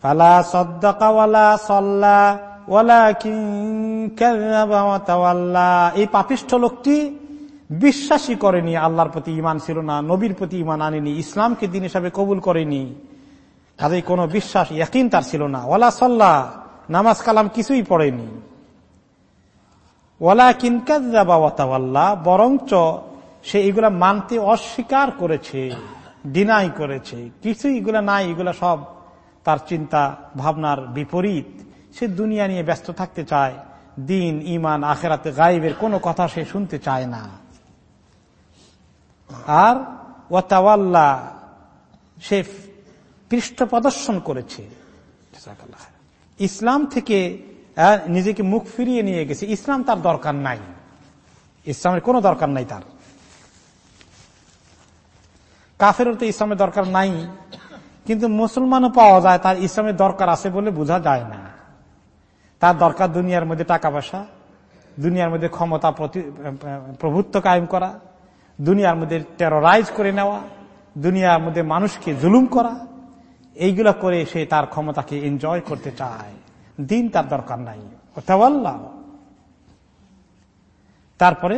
ফালা সদ্দাকাওয়ালা সল্লা এই পাপিষ্ঠ লোকটি বিশ্বাসী করেনি, আল্লাহর প্রতি ইমান ছিল না, নবীর প্রতি ইমান আনেনি, ইসলামকে দিন হিসাবে কবুল করেনি। তাদের কোনো বিশ্বাস, ইয়াকিন তার ছিল না। ওলা সল্লা, নামাজ কালাম কিছুই পড়েনি। ওলা কিনকাল্লা বরঞ্চ সে এগুলা মানতে অস্বীকার করেছে। ডিনাই করেছে। কিছু এগুলা নাই এগুলো সব তার চিন্তা ভাবনার বিপরীত। সে দুনিয়া নিয়ে ব্যস্ত থাকতে চায়। দিন ইমান আখেরাতে গাইবের কোনো কথা সে শুনতে চায় না। আর ওয়াতাওয়াল্লা সে পৃষ্ঠ প্রদর্শন করেছে। ইসলাম থেকে নিজেকে মুখ ফিরিয়ে নিয়ে গেছে। ইসলাম তার দরকার নাই। ইসলামের কোনো দরকার নাই তার। কাফেরও তো ইসলামের দরকার নাই। কিন্তু মুসলমানও পাওয়া যায়, তার ইসলামের দরকার আছে বলে বোঝা যায় না। তার দরকার দুনিয়ার মধ্যে টাকা পয়সা, দুনিয়ার মধ্যে ক্ষমতা প্রভুত্ব কায়েম করা, দুনিয়ার মধ্যে টেরোরাইজ করে নেওয়া, দুনিয়ার মধ্যে মানুষকে জুলুম করা, এইগুলা করে সে তার ক্ষমতাকে এনজয় করতে চায়। দিন তার দরকার নাই। তারপরে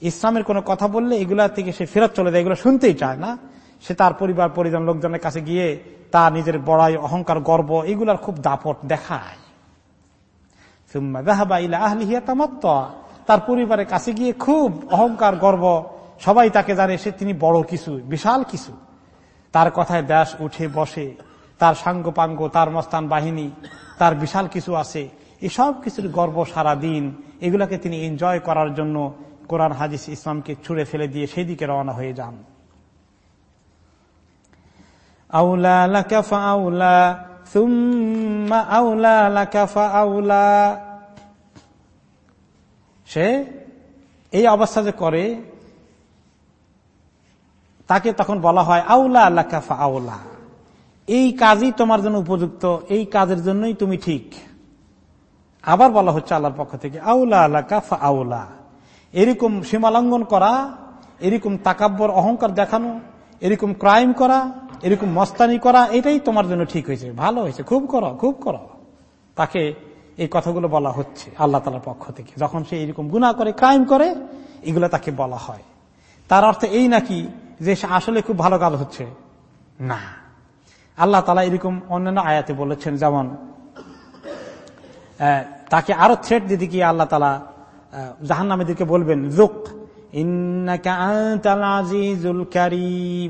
ইসলামের কোন কথা বললে এগুলা থেকে সে ফেরত চলে যায়, এগুলো শুনতেই চায় না। সে তার পরিবার, পরিজন, লোকজনের কাছে গিয়ে তার নিজের বড়াই, অহংকার, গর্ব এগুলার খুব দাপট দেখায়। তার পরিবারের কাছে গিয়ে খুব অহংকার, গর্ব, সবাই তাকে জানে সে তিনি বড় কিছু, বিশাল কিছু। তার কথায় দেশ উঠে বসে। তার সাঙ্গ পাঙ্গ তার মস্তান বাহিনী, তার বিশাল কিছু আছে। এসব কিছুর গর্ব সারা দিন এগুলাকে তিনি এনজয় করার জন্য কোরআন হাজিস ইসলামকে ছুড়ে ফেলে দিয়ে সেই দিকে রওনা হয়ে যান। আউলা আউলা আউলা সে এই অবস্থা যে করে, তাকে তখন বলা হয় আউলা আল্লাহ কাফা আউলা। এই কাজই তোমার জন্য উপযুক্ত, এই কাজের জন্যই তুমি ঠিক। আবার বলা হচ্ছে আল্লাহর পক্ষ থেকে, আউলা আল্লাহ কাফা আউলা। এরকম সীমালঙ্ঘন করা, এরকম তাকাব্বর, অহংকার দেখানো, এরকম ক্রাইম করা, এরকম মস্তানি করা, এটাই তোমার জন্য ঠিক হয়েছে। ভালো হয়েছে, খুব করো খুব করো। তাকে এই কথাগুলো বলা হচ্ছে আল্লাহ তালার পক্ষ থেকে। যখন সে এরকম গুণা করে, ক্রাইম করে, এগুলো তাকে বলা হয়। তার অর্থ এই নাকি যে সে আসলে খুব ভালো কাজ হচ্ছে? না। আল্লাহ তালা এরকম অন্যান্য আয়াতে বলেছেন, যেমন তাকে আরও থ্রেট দিতে গিয়ে আল্লাহ তালা জাহান নামীদেরকে বলবেন জুক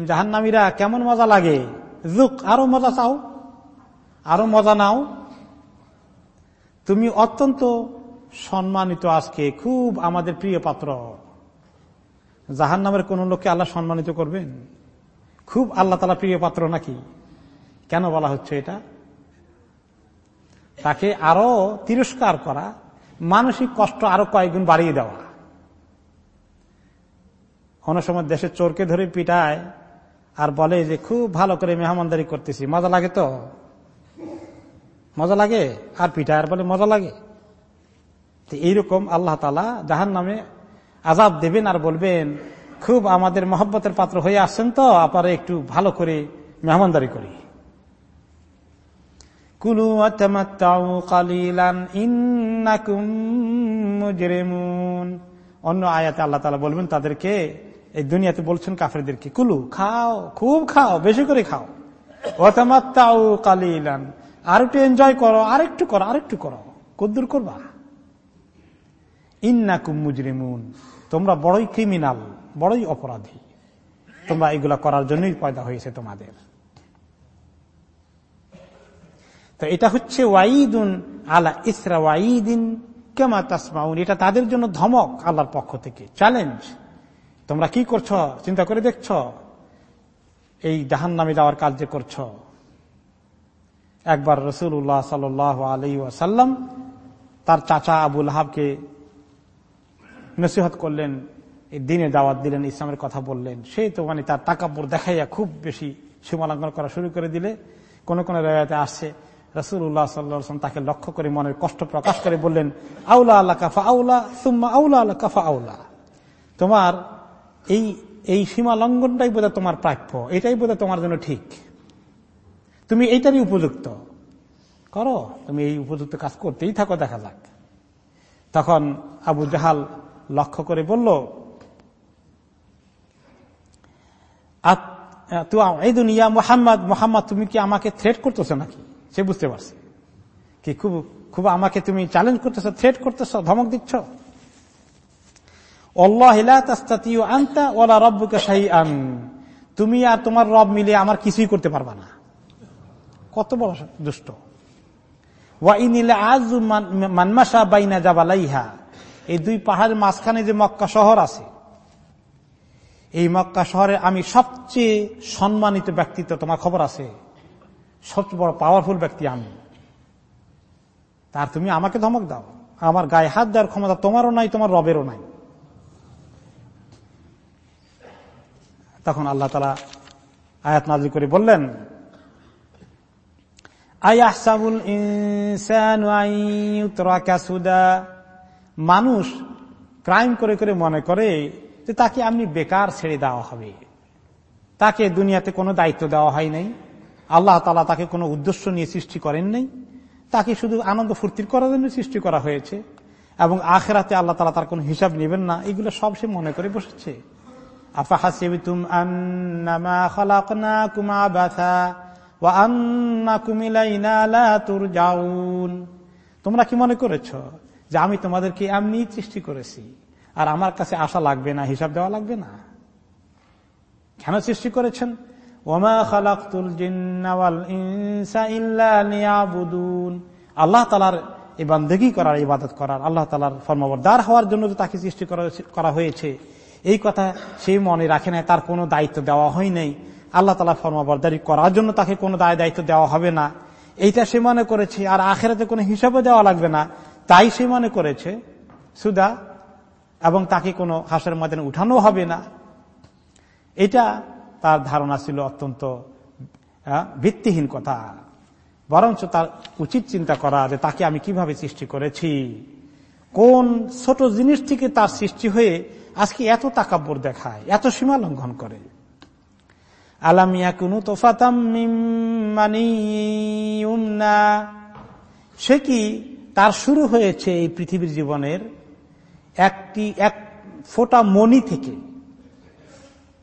জাহান কেমন মজা লাগে? জুক আরও মজা চাও? আরও মজা নাও? তুমি অত্যন্ত সম্মানিত আজকে, খুব আমাদের প্রিয় পাত্র। জাহান নামের কোন লোককে আল্লাহ সম্মানিত করবেন? খুব আল্লাহ তালা প্রিয় পাত্র নাকি? কেন বলা হচ্ছে এটা? তাকে আরও তিরস্কার করা, মানসিক কষ্ট আরও কয়েকগুণ বাড়িয়ে দেওয়া। কোন সময় দেশের চোরকে ধরে পিটায় আর বলে যে, খুব ভালো করে মেহমানদারি করতেছি, মজা লাগে তো? মজা লাগে? আর পিটায় আর বলে, মজা লাগে? তো এইরকম আল্লাহ তালা জাহান নামে আজাব দেবেন আর বলবেন, খুব আমাদের মহব্বতের পাত্র হয়ে আসছেন তো, আপনারা একটু ভালো করে মেহমানদারি করি। কুলু কালিলান অন্য আয়াতে আল্লাহ তালা বলবেন, তাদেরকে এই দুনিয়াতে বলছেন কাফেরদেরকে, কুলু, খাও, খুব খাও, বেশি করে খাও। অতামাত্তাউ কালিলান আর একটু এনজয় করো, আরেকটু করো আরেকটু করো, কদ্দুর করবা। ইন্নাকুম মুজরিমুন, তোমরা বড়ই ক্রিমিনাল, বড়ই অপরাধী। তোমরা এগুলা করার জন্যই পয়দা হয়েছে তোমাদের। তো এটা হচ্ছে ওয়াইদুন আলা ইসরা ওয়াইদিন কেমা তাসমাউন। এটা তাদের জন্য ধমক আল্লাহর পক্ষ থেকে। চ্যালেঞ্জ তোমরা কি করছ? চিন্তা করে দেখছ? এই জাহান নামে যাওয়ার কাজ যে করছ? একবার রসুল্লাহ সাল আলী ওয়াসাল্লাম তার চাচা আবুল হাবকে নসিহত করলেন দিনে দাওয়াত দিলেন, ইসলামের কথা বললেন। সে তো মানে তার টাকাপুর দেখাইয়া খুব বেশি সীমালঙ্ঘন করা শুরু করে দিলে। কোন কোন রেওয়াতে আসছে। রসুল্লাহ সাল্লাম তাকে লক্ষ্য করে মনের কষ্ট প্রকাশ করে বললেন, আউলা আল্লাহ কাফা আউলা সুম্মা আউলা আল্লাহ কাফা আউলা তোমার এই এই সীমা লঙ্ঘনটাই বোধ তোমার প্রাপ্য, এটাই বোধ তোমার জন্য ঠিক। তুমি এইটারই উপযুক্ত। করো, তুমি এই উপযুক্ত কাজ করতেই থাকো, দেখা যাক। তখন আবু জাহাল লক্ষ্য করে বলল দুনিয়া মোহাম্মদ মোহাম্মদ তুমি কি আমাকে থ্রেট করতেছো নাকি? সে বুঝতে পারছে। কি খুব খুব আমাকে তুমি চ্যালেঞ্জ করতেছ থ্রেট করতেছ, ধমক দিচ্ছ? তুমি আর তোমার রব মিলে আমার কিছুই করতে পারবা না। কত বড় দুষ্ট। মানমাসা বাইনা জাবালাইহা। এই দুই পাহাড়ের মাঝখানে যে মক্কা শহর আছে, এই মক্কা শহরে আমি সবচেয়ে সম্মানিত ব্যক্তিত্ব তোমার খবর আছে। সবচেয়ে বড় পাওয়ারফুল ব্যক্তি আমি। তার তুমি আমাকে ধমক দাও। আমার গায়ে হাত দেওয়ার ক্ষমতা তোমারও নাই, তোমার রবেরও নাই। তখন আল্লাহ তালা আয়াত নাজি করে বললেন মানুষ ক্রাইম করে করে মনে করে যে তাকে আপনি বেকার ছেড়ে দেওয়া হবে। তাকে দুনিয়াতে কোনো দায়িত্ব দেওয়া হয় নাই। আল্লাহ তালা তাকে কোনো উদ্দেশ্য নিয়ে সৃষ্টি করেন নাই। তাকে শুধু আনন্দ ফুর্তির করার জন্য সৃষ্টি করা হয়েছে। এবং আখেরাতে আল্লাহ তালা তার কোনো হিসাব নেবেন না। এগুলো সব সে মনে করে বসেছে। আফা তোমরা কি মনে করেছ যে আমি তোমাদেরকে এমনি সৃষ্টি করেছি? আর আমার কাছে আশা লাগবে না, হিসাব দেওয়া লাগবে না। কেন সৃষ্টি করেছেন? ওমা আল্লাহ তালার এই বান্দেগি করার, ইবাদত করার, আল্লাহ তালার ফর্মবরদার হওয়ার জন্য তাকে সৃষ্টি করা হয়েছে এই কথা সেই মনে রাখে নাই, তার কোনো দায়িত্ব দেওয়া হয় নাই। আল্লাহ তালা ফর্মাবরদারি করার জন্য তাকে কোনো দায় দায়িত্ব দেওয়া হবে না। এইটা সে মনে করেছে, আর আখেরাতে কোনো হিসাবে দেওয়া লাগবে না। তাই সে মনে করেছে, সুদা এবং তাকে কোনো হাসের ময়দানে উঠানো হবে না। এটা তার ধারণা ছিল অত্যন্ত ভিত্তিহীন কথা। বরঞ্চ তার উচিত চিন্তা করা যে তাকে আমি কীভাবে সৃষ্টি করেছি। কোন ছোট জিনিস থেকে তার সৃষ্টি হয়ে আজকে এত তাকাব্বর দেখায়, এত সীমা লঙ্ঘন করে। আলামিয়া কুনু তোফাতাম সে কি তার শুরু হয়েছে এই পৃথিবীর জীবনের একটি, এক ফোটা মনি থেকে?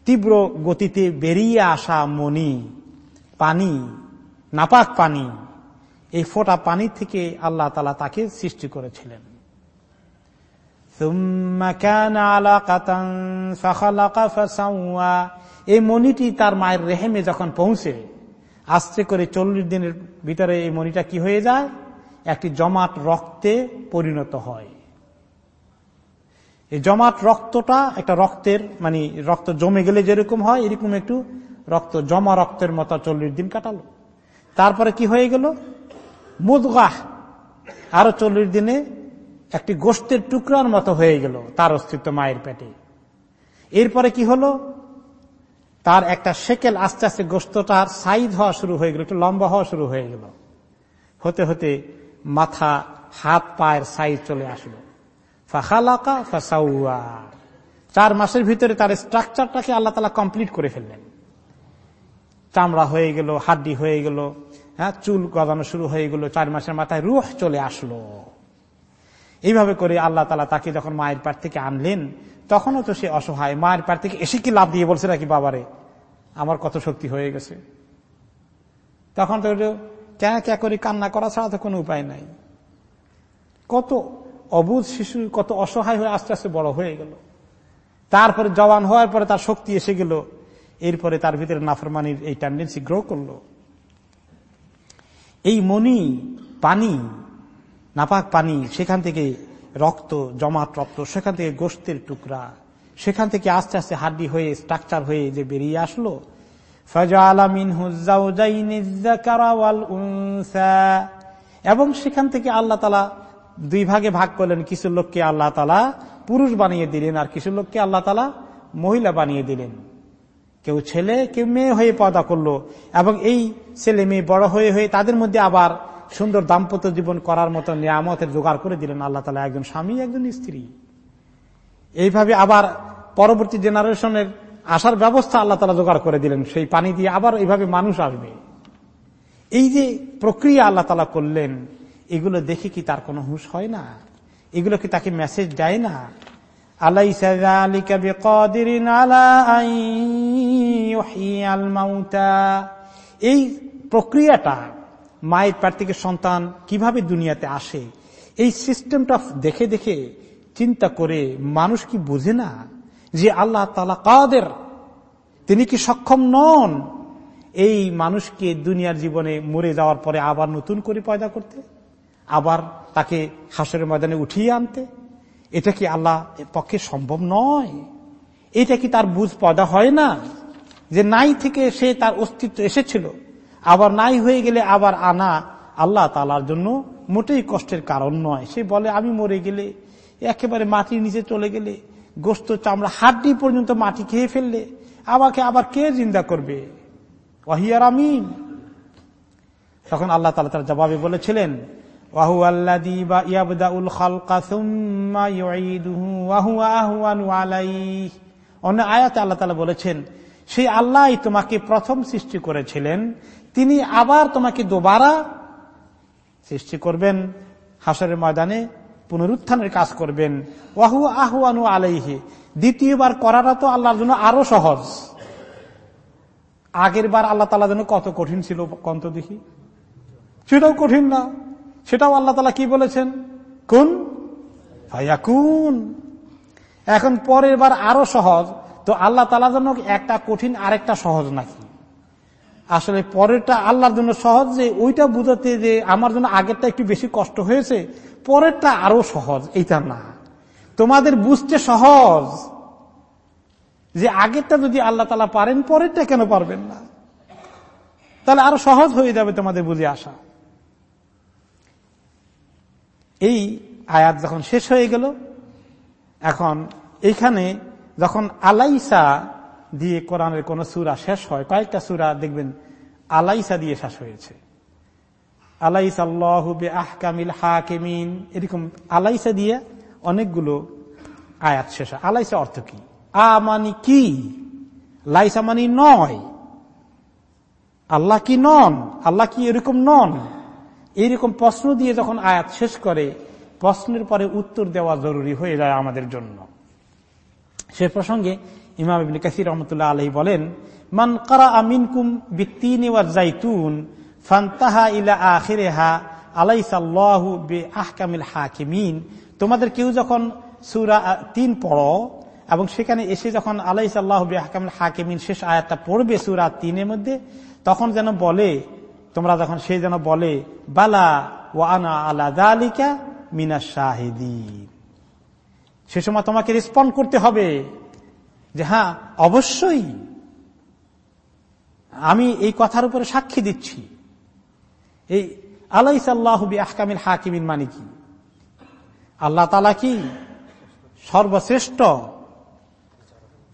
তীব্র গতিতে বেরিয়ে আসা মনি পানি, নাপাক পানি, এই ফোটা পানি থেকে আল্লাহ তালা তাকে সৃষ্টি করেছিলেন। এই মনিটি তার মায়ের রেহেমে যখন পৌঁছে, আস্তে করে চল্লিশ দিনের ভিতরে এই মনিটা কি হয়ে যায়? একটি জমাট রক্তে পরিণত হয়। এই জমাট রক্তটা একটা রক্তের মানে রক্ত জমে গেলে যেরকম হয়, এরকম একটু রক্ত, জমা রক্তের মতো চল্লিশ দিন কাটালো। তারপরে কি হয়ে গেল? মুদগাহ। আরও চল্লিশ দিনে একটি গোষ্ঠের টুকরার মতো হয়ে গেল তার অস্তিত্ব মায়ের পেটে। এরপরে কি হলো? তার একটা সেকেল আস্তে আস্তে গোস্তটার সাইজ হওয়া শুরু হয়ে গেল, একটু লম্বা হওয়া শুরু হয়ে গেল। হতে হতে মাথা, হাত, পায়ের সাইজ চলে আসলো। ফাখালাকা ফাসাউয়া। চার মাসের ভিতরে তার স্ট্রাকচারটাকে আল্লাহ তালা কমপ্লিট করে ফেললেন। চামড়া হয়ে গেল, হাড্ডি হয়ে গেল হ্যাঁ চুল গজানো শুরু হয়ে গেল, চার মাসের মাথায় রুহ চলে আসলো। এইভাবে করে আল্লাহ তালা তাকে যখন মায়ের পার থেকে আনলেন, তখনও তো সে অসহায়। মায়ের পার থেকে এসে কি লাভ দিয়ে বলছে নাকি বাবারে? আমার কত শক্তি হয়ে গেছে। তখন তো ক্যা ক্যা করে কান্না করা ছাড়া তো কোনো উপায় নাই। কত অবুধ শিশু কত অসহায় হয়ে আস্তে আস্তে বড় হয়ে গেল। তারপরে জওয়ান হওয়ার পরে তার শক্তি এসে গেল। এরপরে তার ভিতরে নাফরমানির এই টেন্ডেন্সি গ্রো করল। এই মনি পানি, নাপাক পানি, সেখান থেকে রক্ত জমাট রক্ত সেখান থেকে গোস্তের টুকরা, সেখান থেকে আস্তে আস্তে হাড্ডি হয়ে স্ট্রাকচার হয়ে যে বেরিয়ে আসলো। এবং সেখান থেকে আল্লাহ তালা দুই ভাগে ভাগ করলেন। কিছু লোককে আল্লাহ তালা পুরুষ বানিয়ে দিলেন আর কিছু লোককে আল্লাহ তালা মহিলা বানিয়ে দিলেন। কেউ ছেলে, কেউ মেয়ে হয়ে পয়দা করল এবং এই ছেলে মেয়ে বড় হয়ে হয়ে তাদের মধ্যে আবার সুন্দর দাম্পত্য জীবন করার মতো নিয়ামতের জোগাড় করে দিলেন আল্লাহ তালা একজন স্বামী, একজন স্ত্রী। এইভাবে আবার পরবর্তী জেনারেশনের আসার ব্যবস্থা আল্লাহ তালা জোগাড় করে দিলেন। সেই পানি দিয়ে আবার এইভাবে মানুষ আসবে। এই যে প্রক্রিয়া আল্লাহ তালা করলেন এগুলো দেখে কি তার কোনো হুশ হয় না? এগুলো কি তাকে মেসেজ দেয় না? এই প্রক্রিয়াটা মায়ের পার থেকে সন্তান কীভাবে দুনিয়াতে আসে? এই সিস্টেমটা দেখে দেখে চিন্তা করে মানুষ কি বুঝে না যে আল্লাহ তালা কাদের? তিনি কি সক্ষম নন? এই মানুষকে দুনিয়ার জীবনে মরে যাওয়ার পরে আবার নতুন করে পয়দা করতে? আবার তাকে হাসরের ময়দানে উঠিয়ে আনতে। এটা কি আল্লাহ পক্ষে সম্ভব নয়? এটা কি তার বুঝ পদা হয় না? যে নাই থেকে সে তার অস্তিত্ব এসেছিল। আবার নাই হয়ে গেলে আবার আনা আল্লাহ তালার জন্য মোটেই কষ্টের কারণ নয়। সে বলে, আমি মরে গেলে, একেবারে মাটির নিচে চলে গেলে, গোস্ত, চামড়া, হাড্ডি পর্যন্ত মাটি খেয়ে ফেললে আমাকে আবার কে জিন্দা করবে? ওয়াহিয়ার আমিন। তখন আল্লাহ তালা তার জবাবে বলেছিলেন অন্য আয়াতে আল্লাহ বলেছেন, সেই আল্লাহ তোমাকে প্রথম সৃষ্টি করেছিলেন, তিনি আবার তোমাকে দোবারা সৃষ্টি করবেন, হাসরের ময়দানে পুনরুত্থানের কাজ করবেন। ওয়াহু আনু আলাইহে। দ্বিতীয়বার করাটা তো আল্লাহর জন্য আরও সহজ। আগের বার আল্লাহ তালা যেন কত কঠিন ছিল, কন্ত দেখি। সেটাও কঠিন না। সেটাও আল্লাহ তালা কি বলেছেন? কোন ভাইয়া কোন এখন পরের বার আরও সহজ। তো আল্লাহ তালা যেন একটা কঠিন আরেকটা সহজ নাকি? আসলে পরেরটা আল্লাহর জন্য সহজ যে ওইটা বুঝাতে যে আমার জন্য আগেরটা একটু বেশি কষ্ট হয়েছে, পরেরটা আরও সহজ, এইটা না। তোমাদের বুঝতে সহজ যে আগেরটা যদি আল্লাহ তালা পারেন, পরেরটা কেন পারবেন না? তাহলে আরও সহজ হয়ে যাবে তোমাদের বুঝে আসা। এই আয়াত যখন শেষ হয়ে গেল, এখন এইখানে যখন আলাইসা দিয়ে কোরআনের কোন সুরা শেষ হয়, কয়েকটা সুরা দেখবেন আলাইসা দিয়ে শেষ হয়েছে। আলাইসাল্লাহবে আহকামিল হাকিমিন, এরকম আলাইসা দিয়ে অনেকগুলো আয়াত শেষ হয়। আলাইসা অর্থ কি? আ মানি কি? লাইসা মানি নয়। আল্লাহ কি নন? আল্লাহ কি এরকম নন? এইরকম প্রশ্ন দিয়ে যখন আয়াত শেষ করে, প্রশ্নের পরে উত্তর দেওয়া জরুরি হয়ে যায় আমাদের জন্য। সে প্রসঙ্গে ইমাম ইবিন কাসির রহমতুল্লাহ আলহী বলেন, মান কারা আমিনকুম বিত্তিন জাইতুন ফান্তাহা ইলা আখিরেহা আলাইসাল্লাহু বে আহকামিল হাকিমিন। তোমাদের কেউ যখন সুরা তিন পড়ো, এবং সেখানে এসে যখন আলাইসাল্লাহ বে আহকামিল হাকিমিন শেষ আয়াতটা পড়বে সুরা তিনের মধ্যে, তখন যেন বলে তোমরা যখন সে যেন বলে, বালা ওয়ানা আলা দালিকা মিনা শাহিদিন। সে সময় তোমাকে রেসপন্ড করতে হবে যে হ্যাঁ অবশ্যই আমি এই কথার উপরে সাক্ষী দিচ্ছি। এই আলাইসাল্লাহবি আহকামিল হাকিমিন মানে কি? আল্লাহ তালা কি? সর্বশ্রেষ্ঠ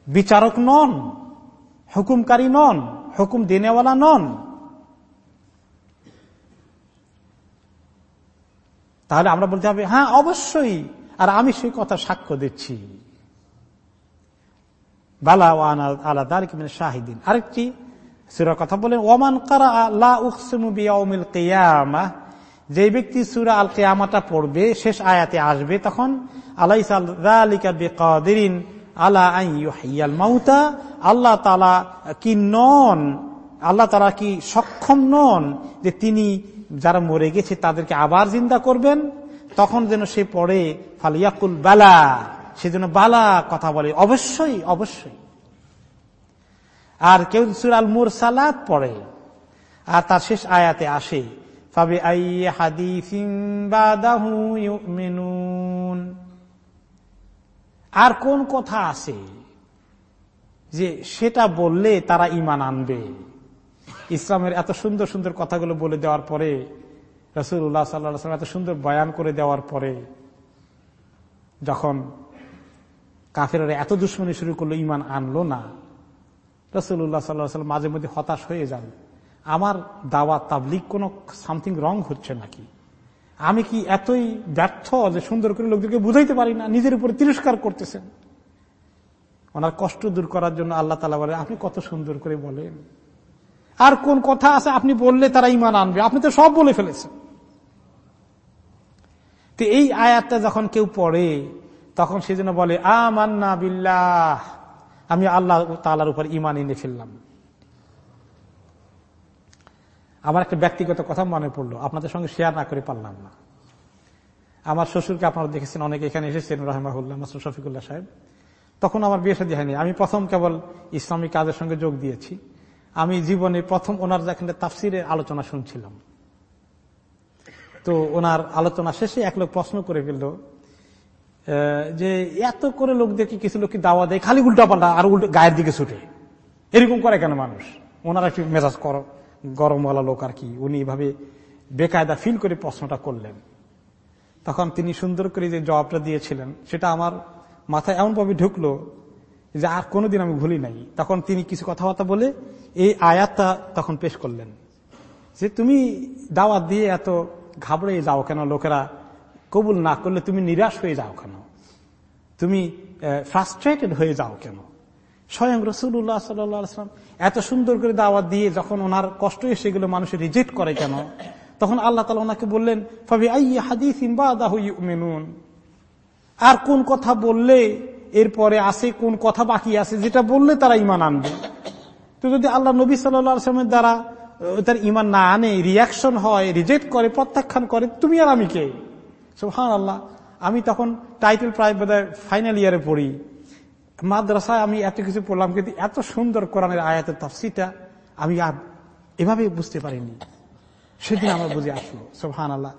বিচারক নন, হুকুমকারী নন, হুকুম দেনেওয়ালা নন। তাহলে আমরা বলতে হবে হ্যাঁ অবশ্যই। আর আমি সেই কথা সাক্ষ্য দিচ্ছি। বালা ওয়ান আলাদা শাহিদিন। আরেকটি সুরা কথা বলেন ওমান কারা আল্লাহ উকসিমুবিয়াউমিল কেয়ামা। যে ব্যক্তি সুরা আল কেয়ামাটা পড়বে, শেষ আয়াতে আসবে, তখন আলাইসালিকা বেকাদিন আলা আল্লাহ তালা কি নন? আল্লাহ তালা কি সক্ষম নন যে তিনি যারা মরে গেছে তাদেরকে আবার জিন্দা করবেন, তখন যেন সে পড়ে, ফালিয়াকুল বালা, সে যেন বালা কথা বলে। অবশ্যই অবশ্যই। আর কেউ সুরাল মুর সালাদ পড়ে, আর তার শেষ আয়াতে আসে তবে আর কোন কথা আছে যে সেটা বললে তারা ইমান আনবে? ইসলামের এত সুন্দর সুন্দর কথাগুলো বলে দেওয়ার পরে রসুল্লাহ সাল্লাম এত সুন্দর বয়ান করে দেওয়ার পরে, যখন কাফের এত দুশ্মনী শুরু করল ইমান আনলো না রসুল্লাহ সাল্লাহ মাঝে মধ্যে হতাশ হয়ে যান। আমার দাওয়া তাবলিক কোন সামথিং রং হচ্ছে নাকি? আমি কি এতই ব্যর্থ যে সুন্দর করে লোকদেরকে বুঝাইতে পারি না, নিজের উপরে তিরস্কার করতেছেন? ওনার কষ্ট দূর করার জন্য আল্লাহ তালা বলে আপনি কত সুন্দর করে বলেন। আর কোন কথা আছে আপনি বললে তারা ইমান আনবে। আপনি তো সব বলে ফেলেছেন। তো এই আয়াতটা যখন কেউ পড়ে, তখন সে যেন বলে, আমান্না বিল্লাহ। আমি আল্লাহ তালার উপর ইমান এনে ফেললাম। আমার একটা ব্যক্তিগত কথা মনে পড়ল। আপনাদের সঙ্গে শেয়ার না করে পারলাম না। আমার শ্বশুরকে আপনারা দেখেছেন, অনেকে এখানে এসেছেন, রহমাহুল্লাহ মাসুর শফিকুল্লাহ সাহেব। তখন আমার বিয়ে সাথে হয়নি। আমি প্রথম কেবল ইসলামিক কাজের সঙ্গে যোগ দিয়েছি। আমি জীবনে প্রথম ওনার যেখানে তাফসিরের আলোচনা শুনছিলাম। তো ওনার আলোচনা শেষে এক লোক প্রশ্ন করে ফেলল যে এত করে লোকদেরকে কিছু লোককে দাওয়া দেয়, খালি উল্টা পাল্টা আর উল্টো গায়ের দিকে ছুটে। এরকম করে কেন মানুষ? ওনার একটি মেজাজ কর, গরমওয়ালা লোক আর কি। উনি এভাবে বেকায়দা ফিল করে প্রশ্নটা করলেন। তখন তিনি সুন্দর করে যে জবাবটা দিয়েছিলেন, সেটা আমার মাথায় এমনভাবে ঢুকলো যে আর কোনোদিন আমি ভুলি নাই। তখন তিনি কিছু কথাবার্তা বলে এই আয়াতটা তখন পেশ করলেন। যে তুমি দাওয়াত দিয়ে এত ঘাবড়ে যাও কেন লোকেরা? কবুল না করলে তুমি নিরাশ হয়ে যাও কেন? তুমি ফ্রাস্ট্রেটেড হয়ে যাও কেন? স্বয়ং রসুল্লাহ সাল্লাম এত সুন্দর করে দাওয়াত দিয়ে যখন ওনার কষ্ট এসে গেল মানুষের রিজেক্ট করে কেন? তখন আল্লাহ তালা ওনাকে বললেন ফবি আই হাদিস আর কোন কথা বললে এরপরে আসে কোন কথা বাকি আছে, যেটা বললে তারা ইমান আনবে। তো যদি আল্লাহ নবী সাল্লামের দ্বারা তার ইমান না আনে রিয়াকশন হয় রিজেক্ট করে, প্রত্যাখ্যান করে, তুমি আর আমি কে? সুহান আল্লাহ আমি তখন টাইটেল প্রায় বোধ ফাইনাল ইয়ারে পড়ি। মাদ্রাসায় আমি এত কিছু পড়লাম, কিন্তু এত সুন্দর কোরআনের আয়াতের তফসিটা আমি আর এভাবে বুঝতে পারিনি। সেদিন আমার বুঝে আসলো সোহান আল্লাহ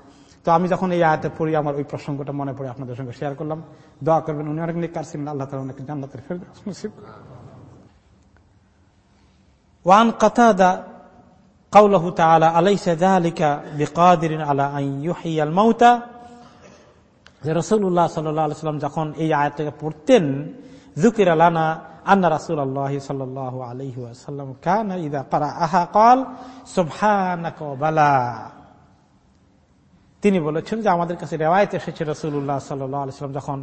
তো আমি যখন এই আয়াতে পড়ি আমার ওই প্রসঙ্গটা মনে পড়ে আপনাদের সঙ্গে শেয়ার করলাম দোয়া করবেন উনি অনেক নেকার ছিলেন আল্লাহ তালা অনেক জান্নাতের ফেরবে ওয়ান কাতাদা قوله تعالى أليس ذلك بقادر على أن يحيي الموتى যে রসুল্লাহ সাল্লাম যখন এই আয়াতটাকে পড়তেন জুকির আলানা আন্না রাসুল আল্লাহ সাল্লাহ আলহি আসাল্লাম কান ইদা পারা আহা কল বালা তিনি বলেছেন যে আমাদের কাছে রেওয়ায়ত এসেছে রসুল্লাহ সাল্লাম যখন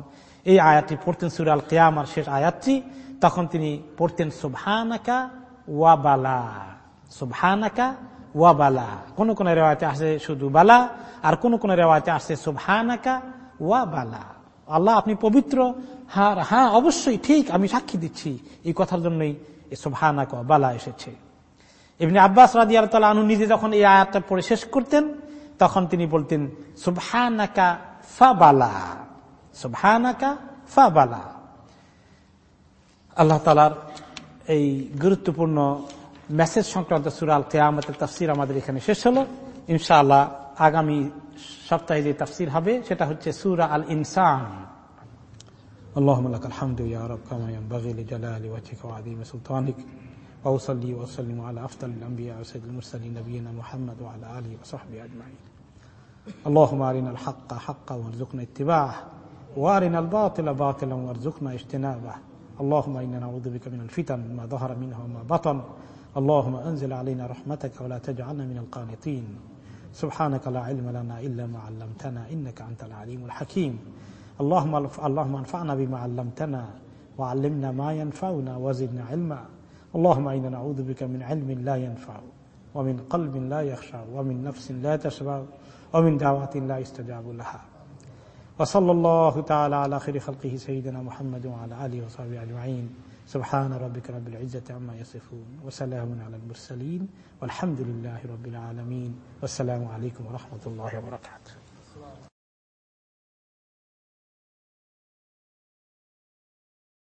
এই আয়াতটি পড়তেন সুরাল কেয়ামার শেষ আয়াতটি, তখন তিনি পড়তেন, সুবহানাকা ওয়াবালা সুবহানাকা ওয়াবালা কোন কোন রেওয়ায়তে আসে শুধু বালা, আর কোন কোন রেওয়ায়তে আসে ওয়া বালা। আল্লাহ আপনি পবিত্র হ্যাঁ হ্যাঁ অবশ্যই ঠিক, আমি সাক্ষী দিচ্ছি, এই কথার জন্যই সুবহানাকা বালা এসেছে। এমনি আব্বাস রাজি আল্লাহ আনু নিজে যখন এই আয়াতটা পড়ে শেষ করতেন তখন তিনি বলতেন সুবহানাকা ফাবালা সুবহানাকা ফাবালা আল্লাহ তালার এই গুরুত্বপূর্ণ মেসেজ সংক্রান্ত সুরাল কেয়ামতের তাফসির আমাদের এখানে শেষ হলো ইনশাআল্লাহ আগামী সপ্তাহে যে তাফসির হবে সেটা হচ্ছে সুরা আল ইনসান اللهم لك الحمد يا رب كما ينبغي لجلال وجهك وعظيم سلطانك وأصلي وأسلم على أفضل الأنبياء وسيد المرسلين نبينا محمد وعلى آله وصحبه أجمعين. اللهم أرنا الحق حقا وارزقنا اتباعه وأرنا الباطل باطلا وارزقنا اجتنابه. اللهم إنا نعوذ بك من الفتن ما ظهر منها وما بطن. اللهم أنزل علينا رحمتك ولا تجعلنا من القانطين. سبحانك لا علم لنا إلا ما علمتنا إنك أنت العليم الحكيم. اللهم اللهم انفعنا بما علمتنا وعلمنا ما ينفعنا وزدنا علما. اللهم إنا نعوذ بك من علم لا ينفع ومن قلب لا يخشع ومن نفس لا تشبع ومن دعوة لا يستجاب لها. وصلى الله تعالى على خير خلقه سيدنا محمد وعلى آله وصحبه أجمعين. سبحان ربك رب العزة عما يصفون وسلام على المرسلين والحمد لله رب العالمين. والسلام عليكم ورحمة الله وبركاته.